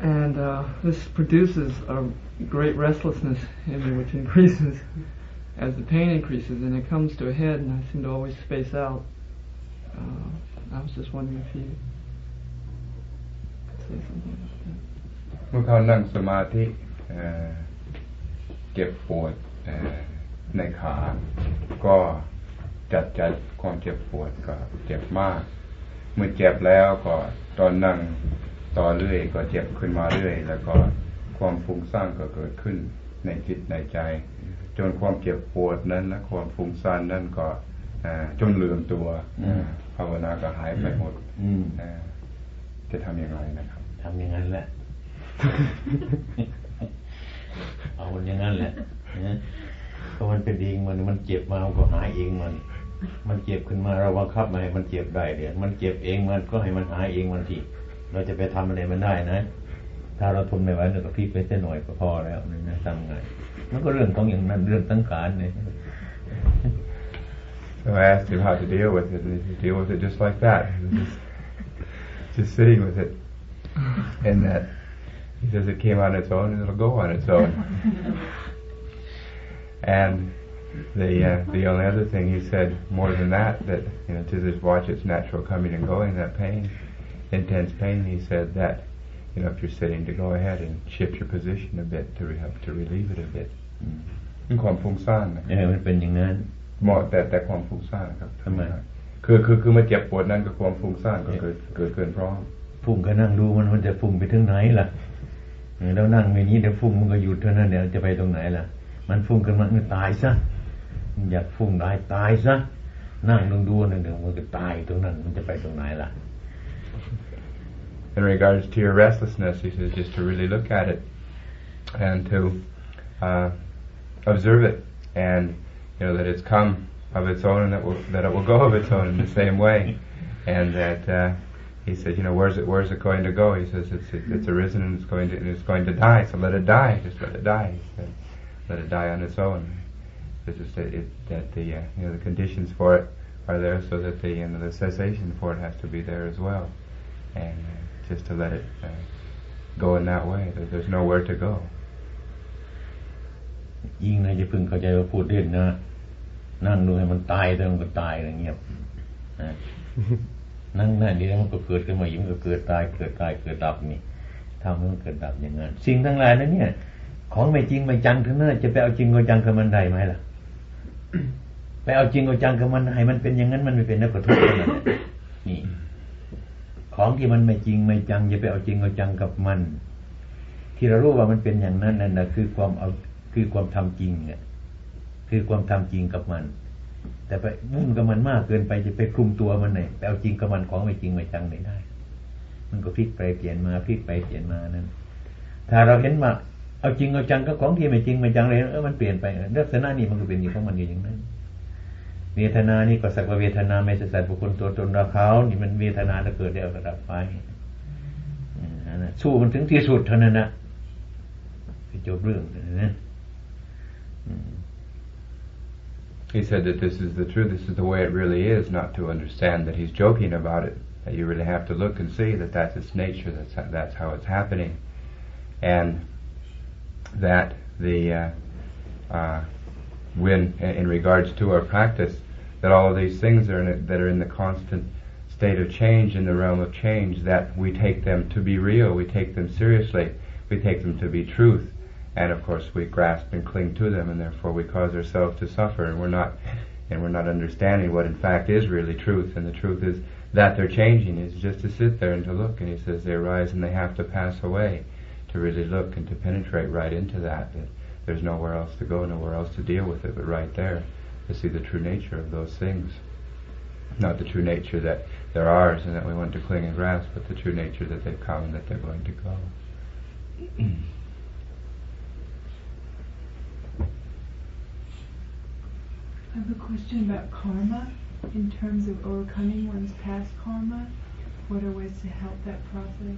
And uh, this produces a great restlessness in me, which increases as the pain increases, and it comes to a head, and I seem to always space out. uh, I was just wondering if you could say something about that. เมื่อเขานั่งสมาธิเอ่อเจ็บปวดเอ่อในขา ก็จัดจัดความเจ็บปวดก็เจ็บมาก เมื่อเจ็บแล้วก็ตอนนั่งต่อเรื่อย ก็เจ็บขึ้นมาเรื่อย แล้วก็ความฟุ้งซ่านก็เกิดขึ้นในจิตในใจ จนความเจ็บปวดนั้นและความฟุ้งซ่านนั้นก็เอ่อจนลืมตัวอืมภาวนาก็หายไปหมดอืมเอ่อจะทำอย่างไรนะครับทำอย่างนั้นแหละ เอามันอย่างนั้นแหละนะเพราะมันเป็นเองมันมันเจ็บมามันก็หายเองมัน มันเจ็บขึ้นมาเราบังคับไมาให้มันเจ็บได้เดี๋ยมันเจ็บเองมันก็ให้มันหายเองมันทีเราจะไปทำอะไรมันได้นะ ถ้าเราทนไม่ไหวเราก็พลิกไปเส้นหน่อยก็พอแล้วนี่นะทำไงมันก็เรื่องของอย่างนั้นเรื่องสังขารเนี่ย So I asked him how to deal with it, and he deal with it just like that, just, just sitting with it. And that he says it came on its own, and it'll go on its own. and the uh, the only other thing he said more than that, that you know, to just watch its natural coming and going, that pain, intense pain. He said that you know, if you're sitting, to go ahead and shift your position a bit to re- help to relieve it a bit. เป็นความฟุ้งซ่านนะเออมันเป็นอย่างนั้นเหมาะแต่แต่ความฟุ้งซ่านนะครับทำไมคือคือคือมาเจ็บปวดนั่นกับความฟุ้งซ่านก็เกิดเกิดเกินพร้อมฟุ้งก็นั่งดูมันมันจะฟุ้งไปถึงไหนล่ะเออเรานั่งอย่างนี้เดี๋ยวฟุ้งมันก็หยุดเท่านั้นเดี๋ยวจะไปตรงไหนล่ะมันฟุ้งกันมันก็ตายซะมัน อยากฟุ้งได้ตายซะนั่งดูดูหนึ่งเดี๋ยวมันก็ตายตรงนั้น มันจะไปตรงไหนล่ะ In regards to your restlessness, he says just to really look at it and to uh, observe it, and you know that it's come of its own, and that will, that it will go of its own in the same way, and that uh, he says, you know, where's it where's it going to go? He says it's it, it's arisen and it's going to and it's going to die, so let it die, just let it die, he said. let it die on its own. It's just that, it, that the uh, you know the conditions for it are there, so that the you know, the cessation for it has to be there as well, and uh, just to let it uh, go in that way. There, there's nowhere to go. ยิ่งนะจะพึงเข้าใจว่าพูดเล่นนะนั่งดูให้มันตายแต่มันก็ตายนะไรเงียบนั่งนั่นเดียวมันก็เกิดขึ้นมาอีกมันก็เกิดตายเกิดตายเกิดดับนี่ทำให้มันเกิดดับอย่างนั้นสิ่งทั้งหลายนั้นเนี่ย ของไม่จริงไม่จังทั้งนั้นจะไปเอาจริงเอาจังกับมันได้ไหมล่ะ ไปเอาจริงเอาจังกับมันให้มันเป็นอย่างนั้นมันไม่เป็นนักกระทุกข์นั่นแหละนี่ ของที่มันไม่จริงไม่จังอย่าไปเอาจริงเอาจังกับมัน ที่เรารู้ว่ามันเป็นอย่างนั้นนั่นนะคือความเอาคือความทำจริงเนี่ยคือความทำจริงกับมัน แต่ไปมุ่งกับมันมากเกินไปจะไปคลุมตัวมันเนี่ยไปเอาจริงกับมันของไม่จริงไม่จังไม่ได้ มันก็พลิกไปเปลี่ยนมาพลิกไปเปลี่ยนมานั้น ถ้าเราเห็นว่า เอาจริงเอาจังก็ของที่ไม่จริงไม่จังเลยเออมันเปลี่ยนไปลักษณะนี้มันก็เป็นอย่ของมันอยู่อย่างนั้นเวทนานี่ก็สักว่าเวทนาไม่ใช่สัตว์บุคคลตัวตนเราเขานี่มันเวทนาถ้าเกิดแล้วระดับไปสู้มันถึงที่สุดเท่านั้นนะจบเรื่องนะ He said that this is the truth, this is the way it really is, not to understand that he's joking about it. That you really have to look and see that that's its nature, that's that's how it's happening, and that the uh, uh, when in regards to our practice, that all of these things are in that are in the constant state of change in the realm of change, that we take them to be real, we take them seriously, we take them to be truth, and of course we grasp and cling to them, and therefore we cause ourselves to suffer, and we're not, and we're not understanding what in fact is really truth, and the truth is that they're changing. Is just to sit there and to look, and he says they arise and they have to pass away. To really look and to penetrate right into that, that there's nowhere else to go, nowhere else to deal with it, but right there to see the true nature of those things. Not the true nature that they're ours and that we want to cling and grasp, but the true nature that they've come and that they're going to go. I have a question about karma in terms of overcoming one's past karma. What are ways to help that process?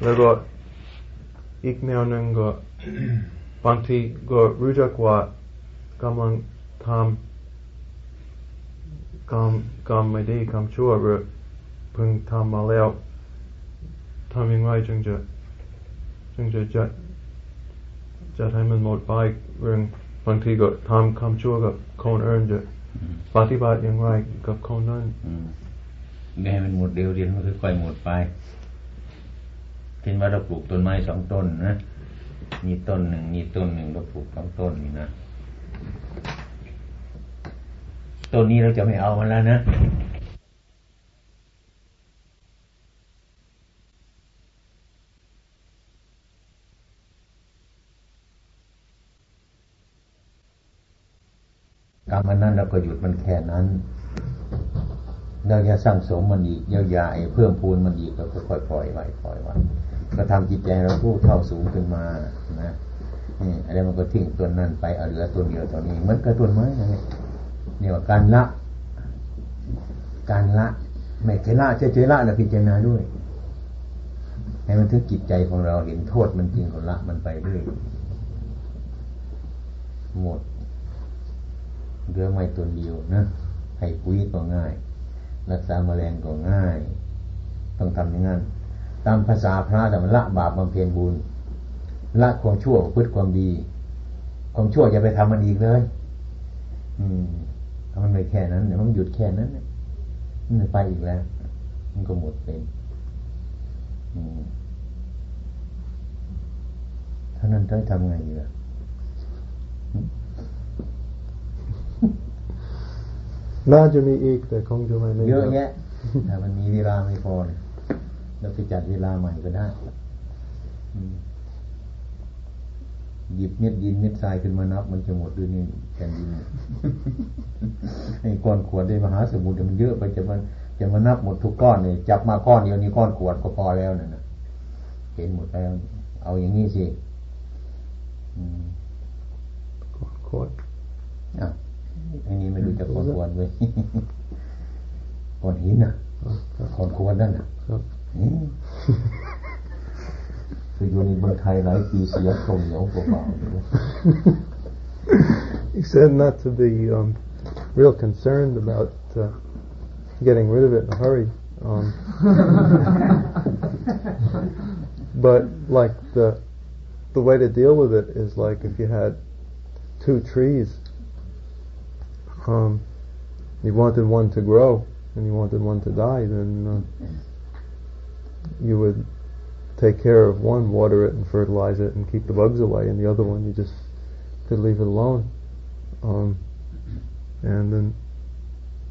Nego ikmeonengo bhakti go rujakwa kamlang tam kam kam medi kam chua ru pung tam maleo tam ying wai jung ja jung ja jat jat hai man mod bai rung bang ti go tam kam chua gặp con earn ja bati bat ying wai gặp con earn ไม่ให้มันหมดเดียวเรียนมันค่อยๆหมดไป เช่นว่าเราปลูกต้นไม้สองต้นนะมีต้นหนึ่งมีต้นหนึ่งเราปลูกสองต้นนี่นะต้นนี้เราจะไม่เอามันแล้วนะกรรมันนั้นเราก็หยุดมันแค่นั้น เราอย่าสร้างสมมันอีกเยียวยาไอ้เพิ่มพูนมันอีกเราก็ค่อยปล่อยไว้ปล่อยไว้ ก็ทำจิตใจเราผู้เท่าสูงขึ้นมานะนี่อะไรมันก็ทิ้งตัวนั้นไปเอาเหลือตัวเดียวตัวนี้เหมือนกับต้นไม้นะเนี่ยว่าการละ การละไม่ใช่ละเฉยๆละแล้วพิจารณาด้วย ให้มันถึงจิตใจของเราเห็นโทษมันจริงของละมันไปเรื่อยหมดเหลือไม่ตัวเดียวนะให้ปุ๋ยก็ง่าย รักษาแมลงก็ง่าย ต้องทำอย่างนั้น ตามภาษาพระแต่มันละบาปบำเพ็ญบุญ ละความชั่วพืชความดี ความชั่วอย่าไปทำมันอีกเลย อืมถ้ามันไม่แค่นั้นเดี๋ยวมันหยุดแค่นั้นเนี่ยมันไปอีกแล้ว มันก็หมดเป็นอืมถ้านั้นต้องทำไงดีล่ะน่าจะมีอีกแต่คงจะไม่ไม่เยอะแยะแต่มันมีเวลาไม่พอเนี่ย เราไปจัดเวลาใหม่ก็ได้อืมหยิบเม็ดดินเม็ดทรายขึ้นมานับ มันจะหมดด้วยนี่แผ่นดินเนี่ยไอ้ก้อนขวดในมหาสมุทรเนี่ยมันเยอะไปจะมันจะมานับหมดทุกก้อนเนี่ยจับมาก้อนเดียวนี่ก้อนขวดก็พอแล้วนั่นนะเห็นหมดแล้ว เอาอย่างนี้สิอืมโคตรอะอันนี้ไม่รู้จะก้อนขวดเว้ยก้อนหินน่ะก้อนขวดนั่นน่ะ ครับ อืมคืออยู่ในเมืองไทยหลายปีเสียตรงเหนียวเปล่าๆอยู่ He said not to be um, real concerned about uh, getting rid of it in a hurry. Um, but like the the way to deal with it is like if you had two trees, um, you wanted one to grow and you wanted one to die, then uh, you would take care of one, water it and fertilize it and keep the bugs away, and the other one you just could leave it alone. Um, and then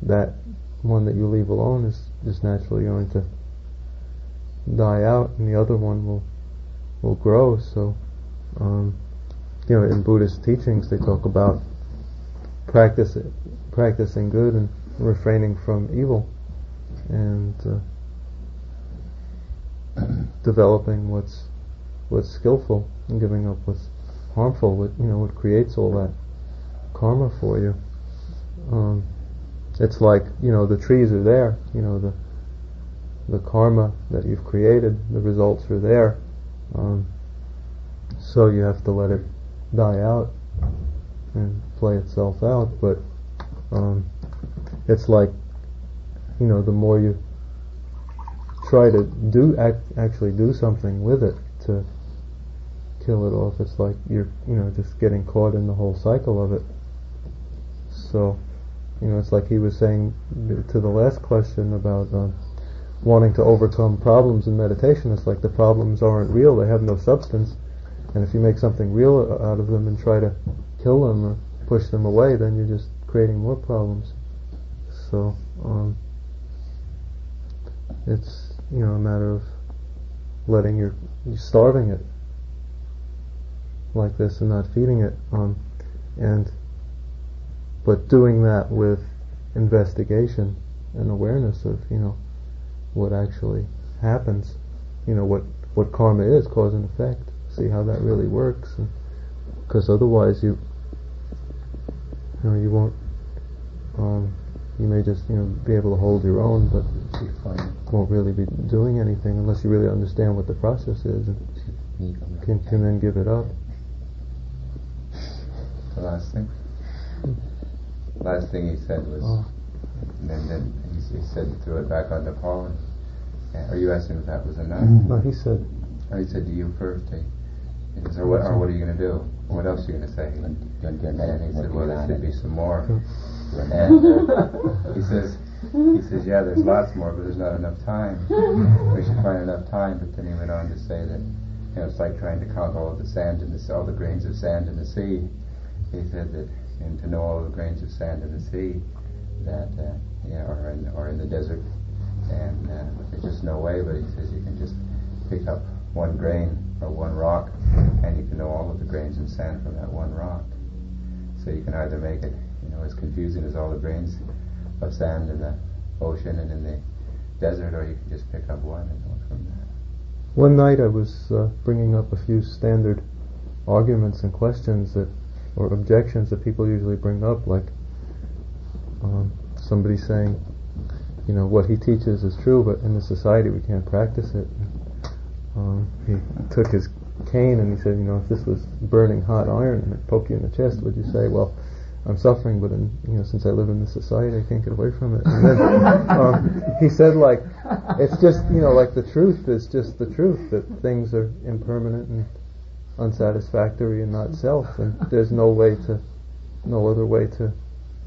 that one that you leave alone is just naturally going to die out, and the other one will will grow. So, um, you know, in Buddhist teachings, they talk about practice practicing good and refraining from evil, and uh, developing what's what's skillful and giving up what's harmful. What you know, what creates all that karma for you. Um, it's like you know the trees are there. You know the the karma that you've created, the results are there. Um, so you have to let it die out and play itself out. But um, it's like you know the more you try to do act, actually do something with it to kill it off, it's like you're you know just getting caught in the whole cycle of it. So, you know, it's like he was saying to the last question about um, wanting to overcome problems in meditation. It's like the problems aren't real; they have no substance. And if you make something real out of them and try to kill them or push them away, then you're just creating more problems. So, um, it's you know a matter of letting your starving it like this and not feeding it. Um, and but doing that with investigation and awareness of you know what actually happens, you know what what karma is, cause and effect. See how that really works, because otherwise you you know you won't um, you may just you know be able to hold your own, but won't really be doing anything unless you really understand what the process is and can, can then give it up. The last thing. Last thing he said was, oh. and then he, he said threw it back on the Paul. Are you asking if that was enough? No, he said. Oh, he said to you first. Eh? He or what, or what are you going to do? What else are you going to say? And, and he said, well, there should be some more. He says, he says, yeah, there's lots more, but there's not enough time. We should find enough time. But then he went on to say that, you know, it's like trying to count all of the sand in the all the grains of sand in the sea. He said that, and to know all the grains of sand in the sea, that uh, yeah, or in or in the desert, and uh, there's just no way. But he says you can just pick up one grain or one rock, and you can know all of the grains of sand from that one rock. So you can either make it, as confusing as all the grains of sand in the ocean and in the desert, or you can just pick up one and go from there. One night I was uh, bringing up a few standard arguments and questions that, or objections that people usually bring up, like um, somebody saying, you know, what he teaches is true, but in the society we can't practice it. Um, he took his cane and he said, you know, if this was burning hot iron and it poked you in the chest, would you say, well, I'm suffering, but in, you know, since I live in this society, I can't get away from it. And then um, he said, like, it's just, you know, like the truth is just the truth that things are impermanent and unsatisfactory and not self, and there's no way to, no other way to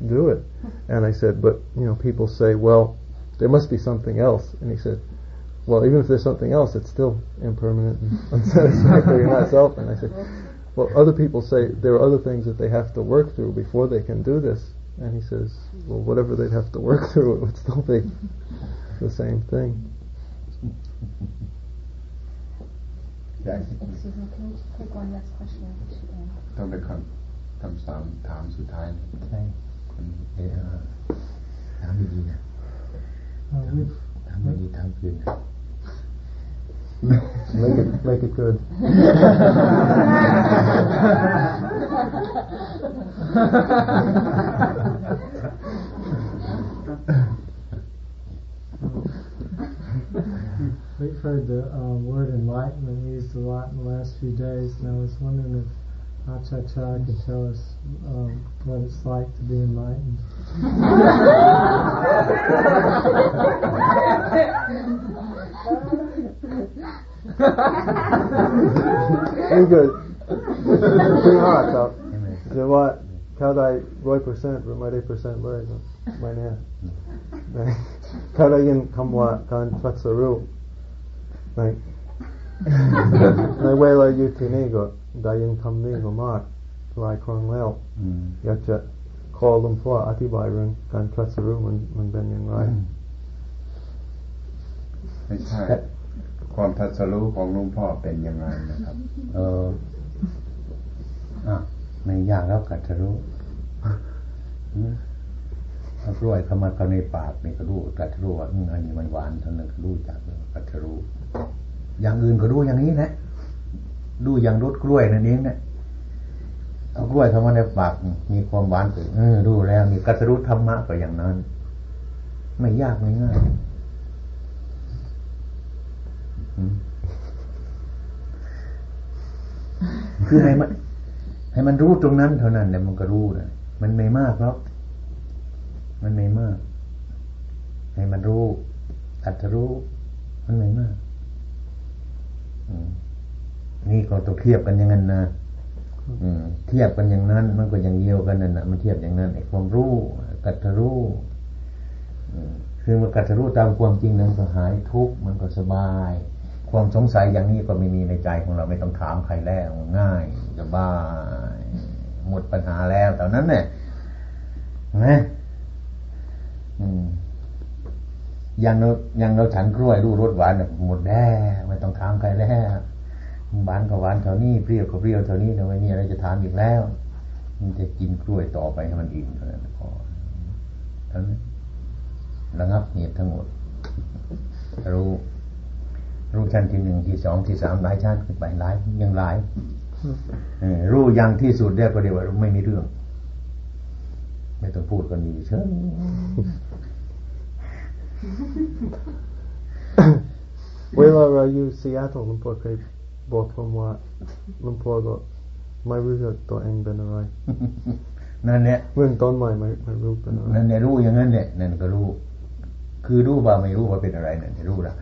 do it. And I said, but you know, people say, well, there must be something else. And he said, well, even if there's something else, it's still impermanent and unsatisfactory and not self. And I said, well, other people say there are other things that they have to work through before they can do this. And he says, well, whatever they'd have to work through, it would still be the same thing. Yes. Excuse me, can we just take one last question? ต้องเป็นคำคำสามถามสุดท้าย ใช่คนเออถามดีๆนะ Uh, we've ถามดีๆถามคืนนะ Make it, make it good. we've heard the uh, word enlightenment used a lot in the last few days, and I was wondering if Cha Cha could tell us um, what it's like to be enlightened. you good. Too hot, though. So what? Kadai Roy percent, Rumare percent Lurid, Mania. Kadai Yin touch the Twatsaru. Like, Nawela Yutinigo. ไม่ได้เปอร์เซ็นต์เลยครับไม่แน่นะเขาได้ยินคำว่าการตรัสรู้ในในเวลาอยู่ที่นี่ก็ได้ยินคำนี้มามากหลายครั้งแล้วอืมอยากจะขอหลวงพ่ออธิบายเรื่องการตรัสรู้มันมันเป็นอย่างไรไม่ใช่ความทัศรู้ของหลุงพ่อเป็นยังไงนะครับ เอออะไม่ยากแล้วกัดจะรู้อืมเอากล้วยเข้ามาเข้าในปากนี่ก็รู้กัดจะรู้ว่าอืมอันนี้มันหวานเท่านั้นก็รู้จักแล้วกัดจะรู้ อย่างอื่นก็รู้อย่างนี้นะ ดูอย่างรสกล้วยนั่นเองเนะเอากล้วยเข้ามาในปากมีความหวานเกิดเออรู้แล้วนี่กัดจะรู้ธรรมะก็อย่างนั้น ไม่ยากไม่ง่ายคือให้มัน ให้มันรู้ตรงนั้นเท่านั้นเนี่ยมันก็รู้นะมันไม่มากหรอกมันไม่มาก ให้มันรู้อัตรู้มันไม่มาก อืม นี่ก็ต้องเทียบกันอย่างนั้นนะอืมเทียบกันอย่างนั้น มันก็อย่างเดียวกันนั่นนะมันเทียบอย่างนั้นไอ้ความรู้กัตรู้คือมันกัตรู้ตามความจริงนั้นก็หายทุกข์มันก็สบาย ความสงสัยอย่างนี้ก็ไม่มีในใจของเราไม่ต้องถามใครแล้วง่ายสบายหมดปัญหาแล้วแต่นั้นเนี่ยนะอย่างเราอย่างเราฉันกล้วยรู้รสหวานหมดแล้วไม่ต้องถามใครแล้ว หวานก็หวานเท่านี้เปรี้ยวก็เปรี้ยวเท่านี้เดี๋ยวไม่มีอะไรจะถามอีกแล้ว มันจะกินกล้วยต่อไปให้มันอิ่มเท่านั้นพอเท่านั้นระงับเหตุทั้งหมด รู้รู้ชั้นที่หนึ่งที่สองที่สามหลายชั้นขึ้นไปหลายยังหลายเออรู้อย่างที่สุดเรียกก็เรียกว่าไม่มีเรื่อง ไม่ต้องพูดกันดีเชิญเวลาเราอยู่ซีแอตเทิลหลวงพ่อเคย บอกผมว่าหลวงพ่อก็ไม่รู้จักตัวเองเป็นอะไร นั่นแหละเรื่องต้นใหม่ไม่ไม่รู้เป็นอะไร นั่นแหละรู้อย่างนั้นแหละนั่นก็รู้ คือรู้ว่าไม่รู้ว่าเป็นอะไรนั่นรู้ละ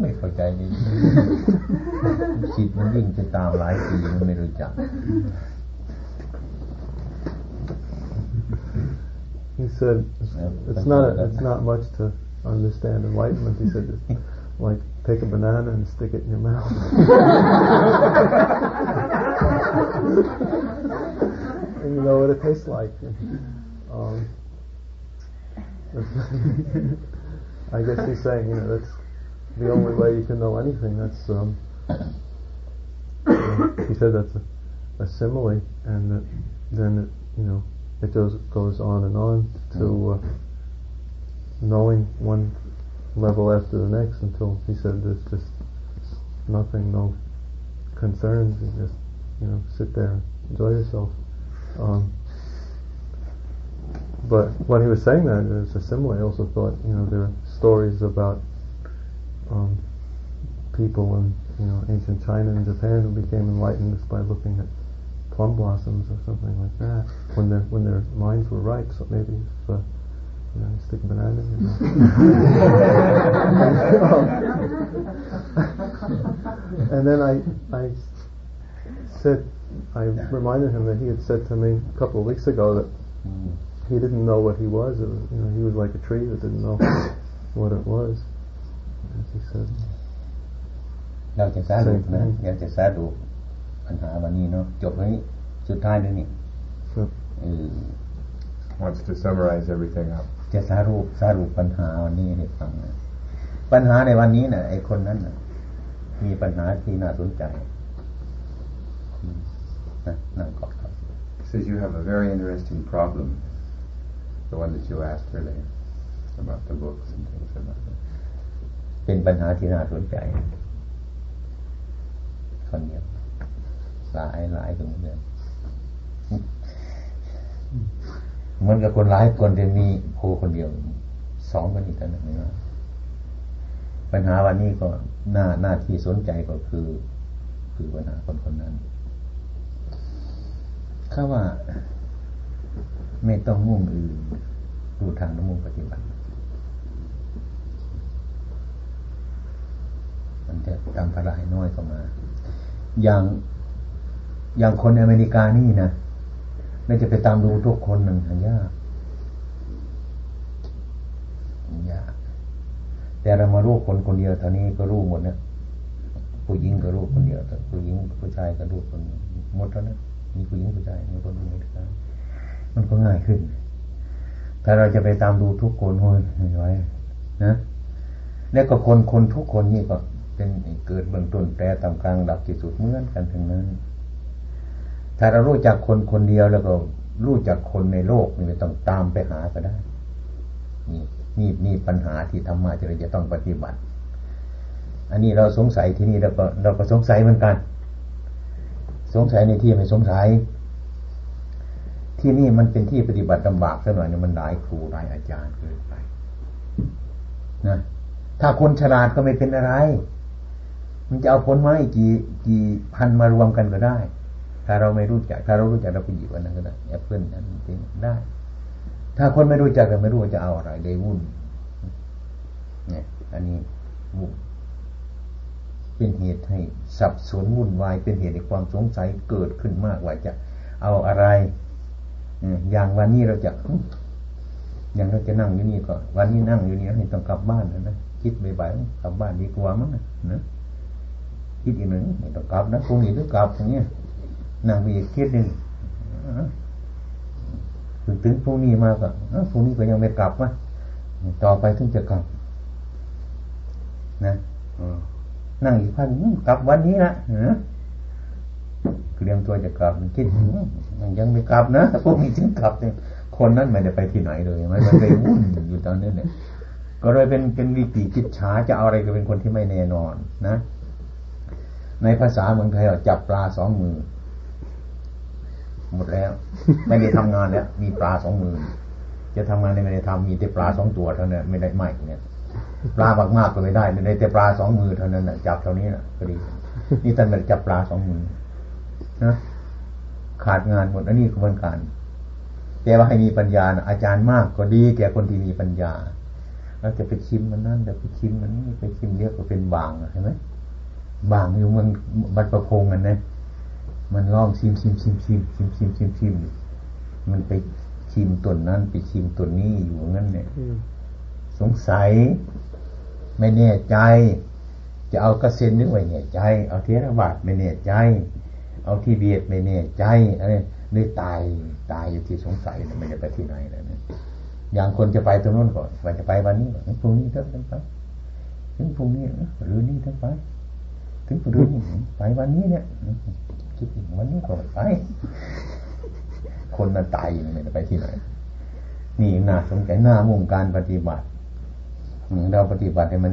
ไม่เข้าใจนี่จิตมันวิ่งจะตามหลายปีมันไม่รู้จัก He said it's, it's not it's not much to understand enlightenment. He said it's like take a banana and stick it in your mouth. and you know what it tastes like. Um, I guess he's saying, you know, that's the only way you can know anything. That's um, he said that's a, a simile, and that then it, you know it goes goes on and on to uh, knowing one level after the next until he said there's just nothing, no concerns, you just you know sit there, enjoy yourself. Um, but when he was saying that, it was a simile. I also thought, you know, there are stories about um, people in you know ancient China and Japan who became enlightened just by looking at plum blossoms or something like that when their when their minds were ripe. So maybe if uh, you know, you stick a banana in your mouth. and then I I said I reminded him that he had said to me a couple of weeks ago that he didn't know what he was. It was you know he was like a tree that didn't know what it was. As he said. เราจะสารุปนะอยากจะสารุปปัญหาวันนี้เนาะจบไว้สุดท้ายแล้วนี่เออ Wants to summarize everything up. จะสารุปสารุปปัญหาวันนี้ให้ฟังนะปัญหาในวันนี้นะ่ะไอ้คนนั้นนะมีปัญหาที่น่าสนใจนะนั่งกอดเขา He says you have a very interesting problem, the one that you asked earlier about the books and things about that. เป็นปัญหาที่น่าสนใจคนเดียวหลายหลายคนเดียว เหมือนกับคนหลายคนจะมีโพคนเดียวสองคนอีกกันไม่ว่าปัญหาวันนี้ก็หน้าหน้าที่สนใจก็คือ คือปัญหาคนคนนั้นข้าว่า ไม่ต้องมุ่งอื่นดูทางน้ำมุ่งปฏิบัติ มันจะทำภาระให้น้อยเข้ามา อย่างอย่างคนอเมริกานี่นะ ไม่จะไปตามดูทุกคนหนึ่งยากยากแต่เรามารู้คนคนเดียวเท่านี้ก็รู้หมดนะผู้หญิงก็รู้คนเดียวแต่ผู้หญิงผู้ชายก็รู้คนหมดแล้วนะมีผู้หญิงผู้ชายมีคนอเมริกามันก็ง่ายขึ้นถ้าเราจะไปตามดูทุกคนโอ้ยไม่ไหวนะแล้วก็คนคนทุกคนนี่ก็เป็นเกิดเบื้องต้นแต่ตามกลางดับที่สุดเหมือนกันทั้งนั้น ถ้าเรารู้จักคนคนเดียวแล้วก็รู้จักคนในโลกนี่ไม่ต้องตามไปหาก็ได้ นี่นี่นี่ปัญหาที่ธรรมะจะจะต้องปฏิบัติ อันนี้เราสงสัยที่นี่เราก็เราก็สงสัยเหมือนกัน สงสัยในที่ไม่สงสัย ที่นี่มันเป็นที่ปฏิบัติลำบากสักหน่อยเนี่ยมันหลายครูหลายอาจารย์เกินไปนะถ้าคนฉลาดก็ไม่เป็นอะไร มันจะเอาผลไม้กี่กี่พันมารวมกันก็ได้ ถ้าเราไม่รู้จัก ถ้าเรารู้จักเราไปหยิบอันนั้นก็ได้แอปเปิลนั้นจริงได้ ถ้าคนไม่รู้จักก็ไม่รู้ว่าจะเอาอะไรเลยวุ่นเนี่ย อันนี้วุ่นเป็นเหตุให้สับสนวุ่นวายเป็นเหตุให้ความสงสัยเกิดขึ้นมากว่าจะเอาอะไรอย่างวันนี้เราจะอย่างเราจะนั่งอยู่นี่ก็วันนี้นั่งอยู่นี่ให้ต้องกลับบ้านนะนะคิดบ่ายๆกลับบ้านดีกว่ามั้งนะคิดอีกหนึ่งต้องกลับนะพรุ่งนี้ต้องกลับอย่างเงี้ย นั่งไปอีกคิดหนึ่งถึงถึงพรุ่งนี้มาก็พรุ่งนี้ก็ยังไม่กลับวะต่อไปถึงจะกลับ นะนั่งอีกพันกลับวันนี้ละเตรียมตัวจะกลับคิดยังไม่กลับนะพวกนี้ถึงกลับเนี่ยคนนั้นไม่ได้ไปที่ไหนเลยไมันไปวุ่นอยู่ตอนนี้เนี่ยก็เลยเป็นเป็นวิปีจิตช้าจะเอาอะไรก็เป็นคนที่ไม่แน่นอนนะ ในภาษาเมืองไทยจับปลาสองมือ หมดแล้ว ไม่ได้ทำงานแล้วมีปลาสองมือจะทำงานในไม่ได้ทำมีแต่ปลาสองตัวเท่านั้นไม่ได้ไม่เนี่ยปลามากๆก็ไม่ได้ในแต่ปลาสองมือเท่านั้นนะจับเท่านี้นะพอดี นี่ท่านไม่จับปลาสองมือนะขาดงานหมดอันนี้กระบวนการแต่ว่าให้มีปัญญานะอาจารย์มากก็ดีแก่คนที่มีปัญญาเราจะไปชิมมันนั่นจะไปชิมมันนี่ไปชิมเรียกก็เป็นบางใช่ไหมบางอยู่เมืองบัดประพงกันนะ มันลองชิมชิมชิมชิมชิมชิมชิมชิมมันไปชิมตัวนั้นไปชิมตัวนี้อยู่งั้นเนี่ยสงสัย ไม่แน่ใจ จะเอากระเซ็นนึกไว้แน่ใจ เอาเทระบาทไม่แน่ใจ เอาที่เบียดไม่แน่ใจอะไรเลยตายตายอยู่ที่สงสัยไม่ได้ไปที่ไหนเลยนะอย่างคนจะไปตรงนู้นก่อนว่าจะไปวันนี้ถึงพรุ่งนี้เถอะไปถึงพรุ่งนี้หรือนี่เถอะไปถึงพรุ่งนี้ไปวันนี้เนี่ย คิดวันนี้ก็ไปคนมันตายอยู่ไม่ได้ไปที่ไหน นี่น่าสนใจหน้ามุ่งการปฏิบัติเราปฏิบัติให้มัน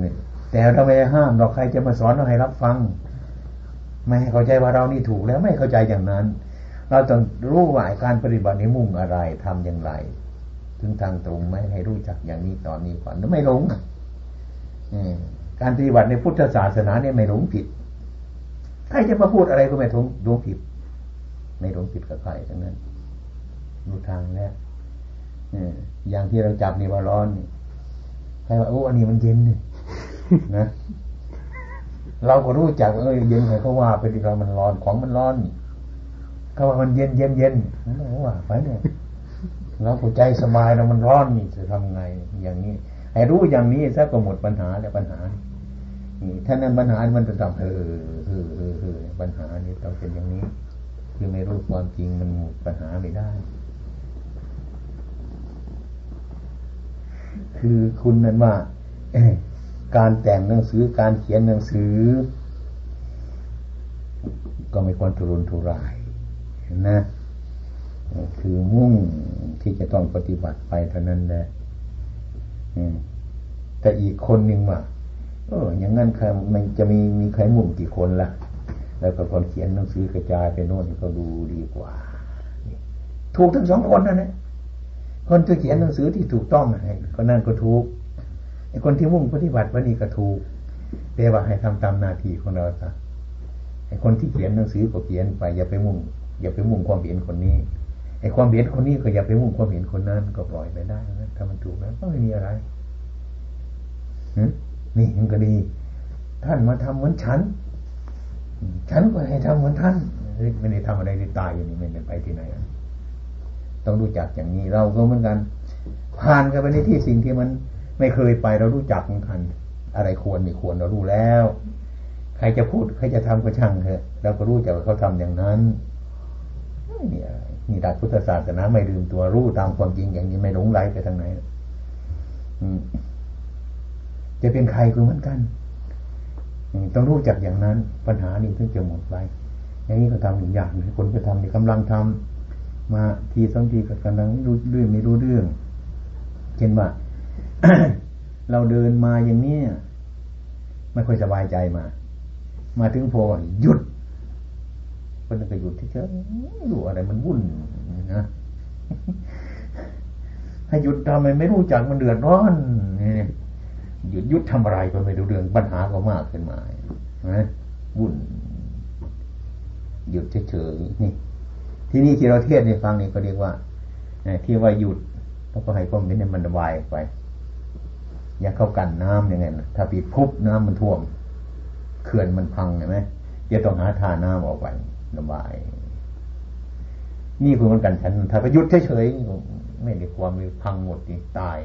แต่เราไม่ได้ห้ามเราใครจะมาสอนเราให้รับฟัง ไม่ให้เข้าใจว่าเรานี่ถูกแล้วไม่เข้าใจอย่างนั้น เราต้องรู้ว่าการปฏิบัตินี้มุ่งอะไรทำอย่างไร ถึงทางตรงไหมให้รู้จักอย่างนี้ตอนนี้ก่อนไม่หลงการปฏิบัติในพุทธศาสนาเนี่ยไม่หลงผิด ใครจะมาพูดอะไรก็ไม่ทงหลงผิด ไม่หลงผิดกับใครทั้งนั้นรู้ทางแล้วอย่างที่เราจับนี่ว่าร้อนนี่ใครว่าโอ้อันนี้มันเย็นนี่นะเราก็รู้จักเออเย็นใครเขาว่าไปดีเรามันร้อนของมันร้อนเขาว่ามันเย็นเย็นเย็นนั่นว่าไปเนี่ยเราก็ใจสบายเรามันร้อนนี่จะทำไงอย่างนี้ให้รู้อย่างนี้ซะก็หมดปัญหาแล้วปัญหา ถ้านั้นปัญหามันจะต้องเออเออเออเออปัญหานี้ต้องเป็นอย่างนี้ คือไม่รู้ความจริงมันหมดปัญหาไม่ได้ คือคุณนั้นว่าการแต่งหนังสือการเขียนหนังสือ ก็ไม่ควรทุรนทุรายนะคือมุ่งที่จะต้องปฏิบัติไปเท่านั้นแหละแต่อีกคนหนึ่งว่า เออ อย่างนั้นใครมันจะมีมีใครมุ่งกี่คนละ่ะ แล้วก็คนเขียนหนังสือกระจายไปโน่นก็ดูดีกว่า ถูกทั้งสองคนนั่นแหละคนที่เขียนหนังสือที่ถูกต้องก็นั่นก็ถูกไอ้คนที่มุ่งปฏิบัติวันนี้ก็ถูกแต่ว่าให้ทำตามหน้าที่ของเราซะไอ้คนที่เขียนหนังสือก็เขียนไป อย่าไปมุ่ง อย่าไปมุ่งความเห็นคนนี้ไอ้ความเห็นคนนี้ก็อย่าไปมุ่งความเห็นคนนั้นก็ปล่อยไปได้นะถ้ามันถูกแล้วก็ไม่มีอะไร นี่มันก็ดี ท่านมาทำเหมือนฉัน ฉันก็ให้ทำเหมือนท่านไม่ได้ทำอะไรที่ตายอยู่นี่ไม่ได้ไปที่ไหนต้องรู้จักอย่างนี้เราก็เหมือนกัน ผ่านกันไปในที่สิ่งที่มันไม่เคยไปเรารู้จักเหมือนกัน อะไรควรไม่ควรเรารู้แล้ว ใครจะพูดใครจะทำก็ช่างเถอะเราก็รู้จักว่าเขาทำอย่างนั้นไม่มีอะไรนี่ดักพุทธศาสนาไม่ลืมตัวรู้ตามความจริงอย่างนี้ไม่หลงไหลไปทางไหนอืม จะเป็นใครก็เหมือนกันต้องรู้จักอย่างนั้น ปัญหานี้ถึงจะหมดไป อย่างนี้ก็ทำหนึ่งอย่างคนจะทำนี่กำลังทำมาทีสองทีก็กำลังรู้เรื่องไม่รู้เรื่อง เช่นว่า เราเดินมาอย่างนี้ไม่ค่อยสบายใจมา มาถึงพอหยุดคนนึงก็หยุดที่เฉยดูอะไรมันวุ่นนะให้หยุดทำไมไม่รู้จักมันเดือดร้อน หยุดยุดทำอะไรก็ไม่รู้เรื่องปัญหาก็มากขึ้นมานะวุ่นหยุดเฉยๆนี่ ที่นี่ที่เราเทศในฟังนี่ก็เรียกว่าที่ว่าหยุดแล้วก็ให้ความเห็นมันระบายไป อย่าเข้ากันน้ำยังไงถ้าปิดพุบน้ำมันท่วมเขื่อนมันพังเห็นไหมจะต้องหาท่าน้ำออกไประบาย นี่คือมันกันฉัน ถ้าไปยุดเฉยๆไม่ได้ความมีพังหมดนี่ตาย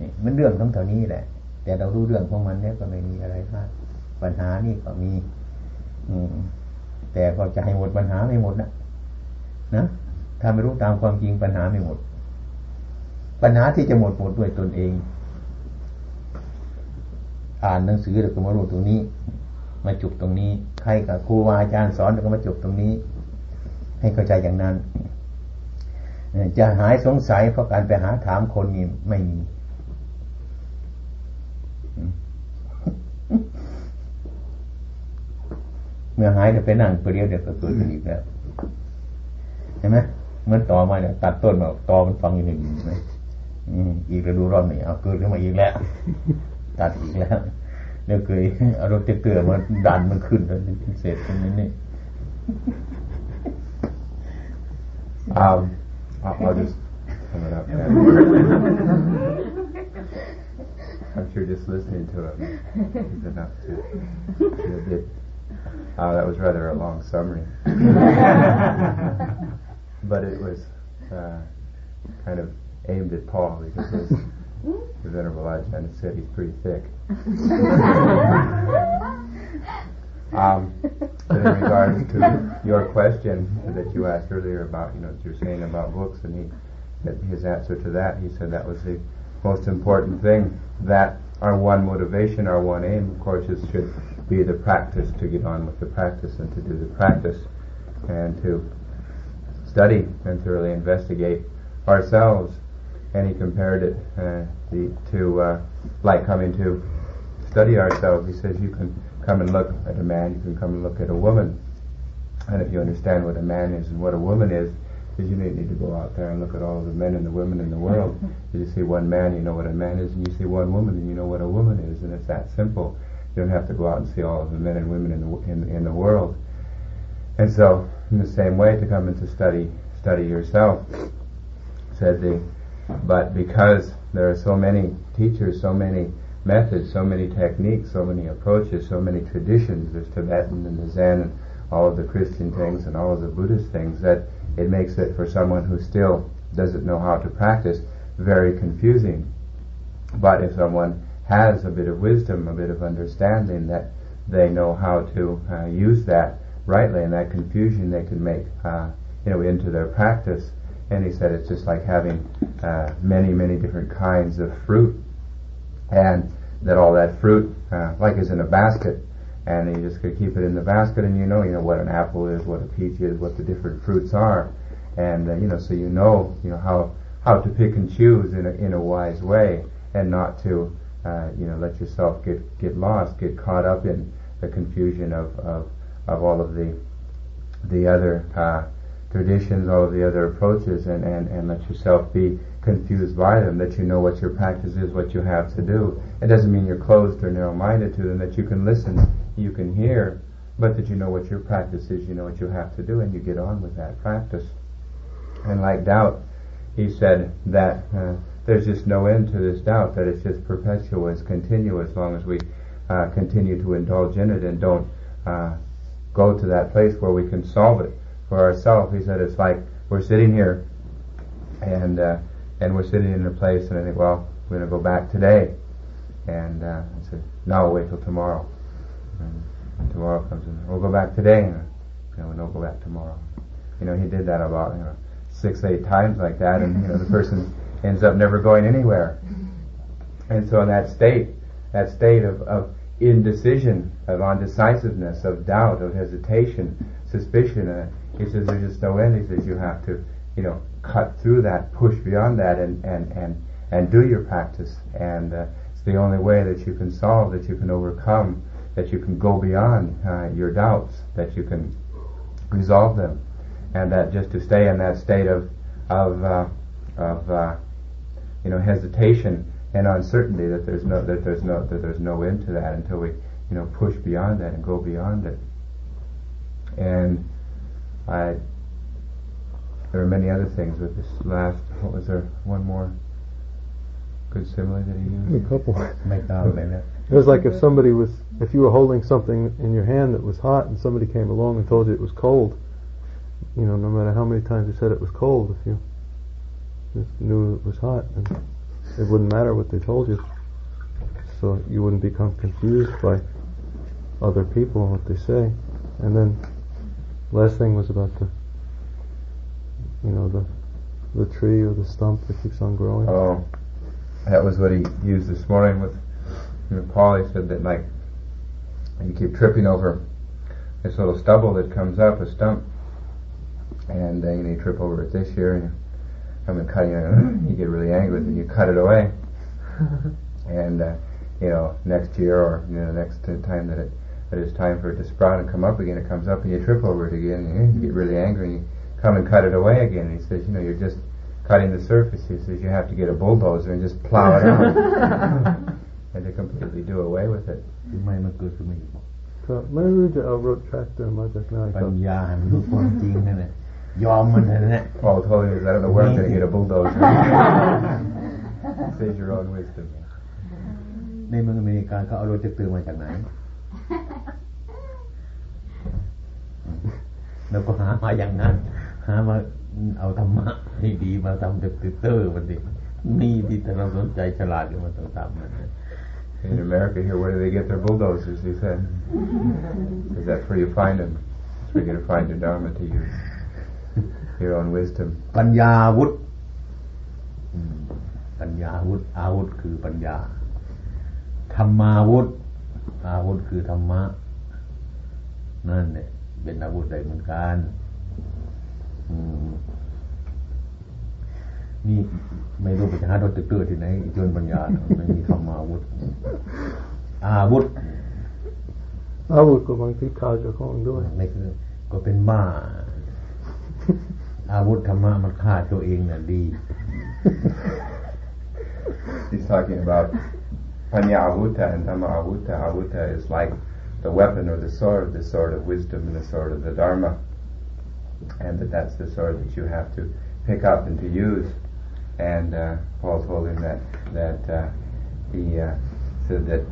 นี่มันเรื่องทั้งเท่านี้แหละ แต่เรารู้เรื่องของมันเนี่ยก็ไม่มีอะไรมากปัญหานี่ก็มี อืม แต่ก็จะให้หมดปัญหาไม่หมดนะนะถ้าไม่รู้ตามความจริงปัญหาไม่หมด ปัญหาที่จะหมดหมดด้วยตนเอง อ่านหนังสือแล้วก็มารู้ตรงนี้ มาจุกตรงนี้ ใครกับครูอาจารย์สอนแล้วก็มาจุกตรงนี้ ให้เข้าใจอย่างนั้นจะหายสงสัยเพราะการไปหาถามคนนี่ไม่มี เมื่อหายเดี๋ยวไปนั่งเปรียวเดี๋ยวก็เกิดขึ้นอีกแล้วเห็นไหมเมื่อต่อมาเนี่ยตัดต้นมาต่อมันฟังอยู่ในดินไหมอีกแล้วดูรอบหนี้เอาเกิดขึ้นมาอีกแล้ว ตัดอีกแล้วเดี๋ยวเคยเอารมณ์เตือมาดันมันขึ้นแล้วเสร็จตรงนี้นี่ Um, I'll, I'll just sum it up. I'm sure just listening to it is enough to, to Uh, that was rather a long summary, but it was uh, kind of aimed at Paul because as the Venerable Ajahn said, he's pretty thick. Um, in regards to your question that you asked earlier about, you know, what you're saying about books, and he, his answer to that, he said that was the most important thing. That our one motivation, our one aim, of course, is should be the practice to get on with the practice and to do the practice and to study and thoroughly investigate ourselves. And he compared it uh, the, to uh, like coming to study ourselves. He says you can come and look at a man, you can come and look at a woman. And if you understand what a man is and what a woman is, because you need to go out there and look at all the men and the women in the world. If you see one man, you know what a man is, and you see one woman, and you know what a woman is, and it's that simple. You don't have to go out and see all of the men and women in the in, in the world. And so, in the same way, to come and to study study yourself, said the, but because there are so many teachers, so many methods, so many techniques, so many approaches, so many traditions. There's Tibetan and the Zen and all of the Christian things and all of the Buddhist things that it makes it for someone who still doesn't know how to practice very confusing. But if someone has a bit of wisdom, a bit of understanding that they know how to uh, use that rightly and that confusion they can make, uh, you know, into their practice. And he said it's just like having uh, many, many different kinds of fruit. And that all that fruit, uh, like is in a basket, and you just could keep it in the basket, and you know, you know what an apple is, what a peach is, what the different fruits are, and uh, you know, so you know, you know how how to pick and choose in a in a wise way, and not to, uh, you know, let yourself get get lost, get caught up in the confusion of of, of all of the the other uh, traditions, all of the other approaches, and, and, and let yourself be confused by them, that you know what your practice is, what you have to do. It doesn't mean you're closed or narrow-minded to them, that you can listen, you can hear, but that you know what your practice is, you know what you have to do, and you get on with that practice. And like doubt, he said that uh, there's just no end to this doubt, that it's just perpetual, it's continuous, as long as we uh, continue to indulge in it and don't uh, go to that place where we can solve it for ourselves. He said it's like we're sitting here and uh, and we're sitting in a place and I think, well, we're going to go back today. And uh, I said, no, wait till tomorrow. And, tomorrow comes and we'll go back today. And you know, no, go back tomorrow. You know, he did that about you know six, eight times like that, and you know the person ends up never going anywhere. And so in that state, that state of, of indecision, of undecisiveness, of doubt, of hesitation, suspicion, uh, he says there's just no end. He says you have to, you know, cut through that, push beyond that, and and and and do your practice. And uh, it's the only way that you can solve, that you can overcome, that you can go beyond uh, your doubts, that you can resolve them, and that just to stay in that state of of uh, of uh, you know hesitation and uncertainty that there's no that there's no that there's no end to that until we you know push beyond that and go beyond it. And I there are many other things with this last. What was there? One more good simile that he used. A couple. Make out a minute. It was like if somebody was, if you were holding something in your hand that was hot, and somebody came along and told you it was cold. You know, no matter how many times you said it was cold, if you just knew it was hot, and it wouldn't matter what they told you. So you wouldn't become confused by other people and what they say. And then, last thing was about the, you know, the the tree or the stump that keeps on growing. Oh, that was what he used this morning with you know, Paul. He said that like you keep tripping over this little stubble that comes up, a stump, and you, you trip over it this year, and you come and cut it, you get really angry with it, you cut it away, and uh, you know next year or you know next time that it that it's time for it to sprout and come up again, it comes up and you trip over it again, and you get really angry, and you come and cut it away again. And he says, you know, you're just cutting the surface. He says you have to get a bulldozer and just plow it out, and to completely do away with it. ทำไมมันเกิดขึ้นมาอีก ก็ไม่รู้จะเอารถแทรกเตอร์มาจากไหนค ปั รับ ญญาให้มันรู้ความจริงนั่นแหละ ยอมมันนั่นแหละ Paul told him, I don't know where I'm going to get a bulldozer. Says your own wisdom. ในเมืองอเมริกาเขาเอารถจะเตือนมาจากไหน แล้วก็หามาอย่างนั้น หามาเอาธรรมะให้ดีมาทำเตเตอร์มันดินี่ที่ถ้าเราสนใจฉลาดก็มันต้องทำมัน In America here, where do they get their bulldozers, he said? Is that where you find them? That's where you're going to find your dharma to use. Your own wisdom. ปัญญาวุฒิอืมปัญญาวุฒิอาวุธคือปัญญา ธรรมาวุธอาวุธคือธรรมะ นั่นเนี่ยเป็นอาวุธใดเหมือนกันอืมนี่ไม่รู้ไปหาดรเตอร์ที่ไหนจนปัญญาเนอะไม่มีธรรมาวุธอาวุธอาวุธก็บางทีขาดเจ้าของด้วยไม่คือก็เป็นบ้า อาวุธธรรมะมันฆ่าตัวเองน่ะดี He's talking about Panya Avuta and Dhamma Avuta. Avuta is like the weapon or the sword, the sword of wisdom and the sword of the Dharma. And that that's the sword that you have to pick up and to use. And uh, Paul told him that that uh, he uh, said that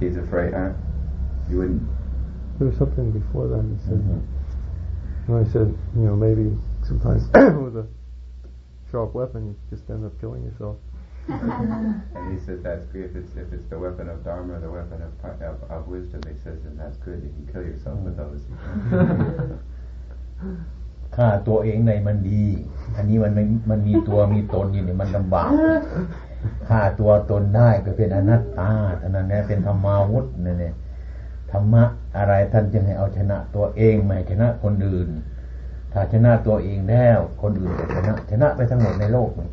he's afraid. Huh? You wouldn't. There was something before that. He said, Mhm. and I said, you know, maybe sometimes with a sharp weapon, you just end up killing yourself. And he said that's good if it's if it's the weapon of Dharma, the weapon of of, of wisdom. He says then that's good. You can kill yourself with those. ฆ่าตัวเองในมันดี อันนี้มันไม่มันมีตัวมีตนอยู่นี่มันลำบากฆ่าตัวตนได้ก็เป็นอนัตตาเท่านั้นแหละเป็นธรรมาวุธนั่นเองธรรมะอะไรท่านจึงให้เอาชนะตัวเองไม่ให้ชนะคนอื่น ถ้าชนะตัวเองแล้ว คนอื่นจะชนะ ชนะไปทั้งหมดในโลกนี่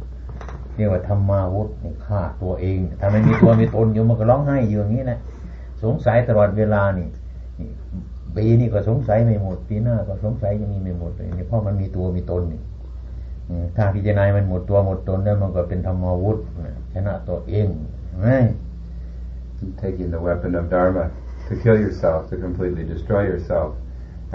เรียกว่าธรรมาวุธนี่ฆ่าตัวเองถ้าไม่มีตัวมีตนอยู่มันก็ร้องไห้อยู่อย่างนี้นะสงสัยตลอดเวลานี่ปีนี้ก็สงสัยไม่หมดปีหน้าก็สงสัยยังมีไม่หมดเลยนี่เพราะมันมีตัวมีตนนี่ถ้าพิจารณามันหมดตัวหมดตนแล้วมันก็เป็นธรรมาวุธชนะตัวเองไง taking the weapon of dharma to kill yourself, to completely destroy yourself.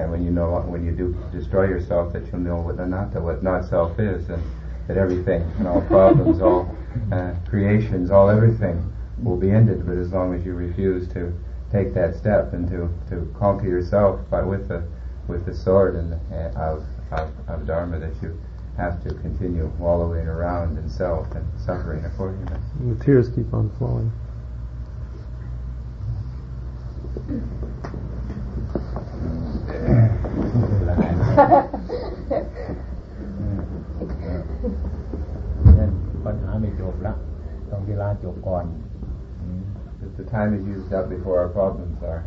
And when you know, when you do destroy yourself, that you'll know what anatta, what not self is, and that everything and all problems, all uh, creations, all everything will be ended. But as long as you refuse to take that step and to, to conquer yourself by with the with the sword and uh, of, of of dharma, that you have to continue wallowing around in self and suffering accordingly. And the tears keep on flowing. นั่นปัญหาไม่จบละต้องเวลาจบก่อน That the time is used up before our problems are.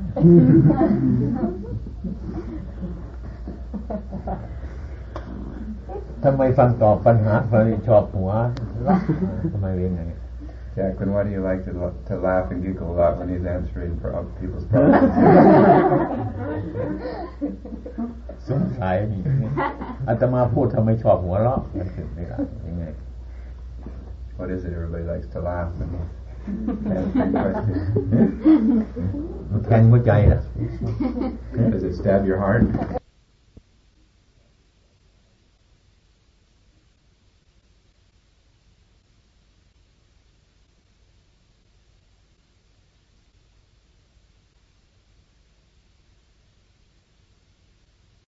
ทำไมฟังตอบปัญหาฟังชอบหัวละทำไมเป็นไง Jack, and why do you like to, lo- to laugh and giggle a lot when he's answering pro- people's problems? สงสัยนี่อาตมาพูดทำไมชอบหัวเราะมันถึงไม่ได้ยังไง What is it everybody likes to laugh when he's answering questions? มันแทงหัวใจนะ Does it stab your heart?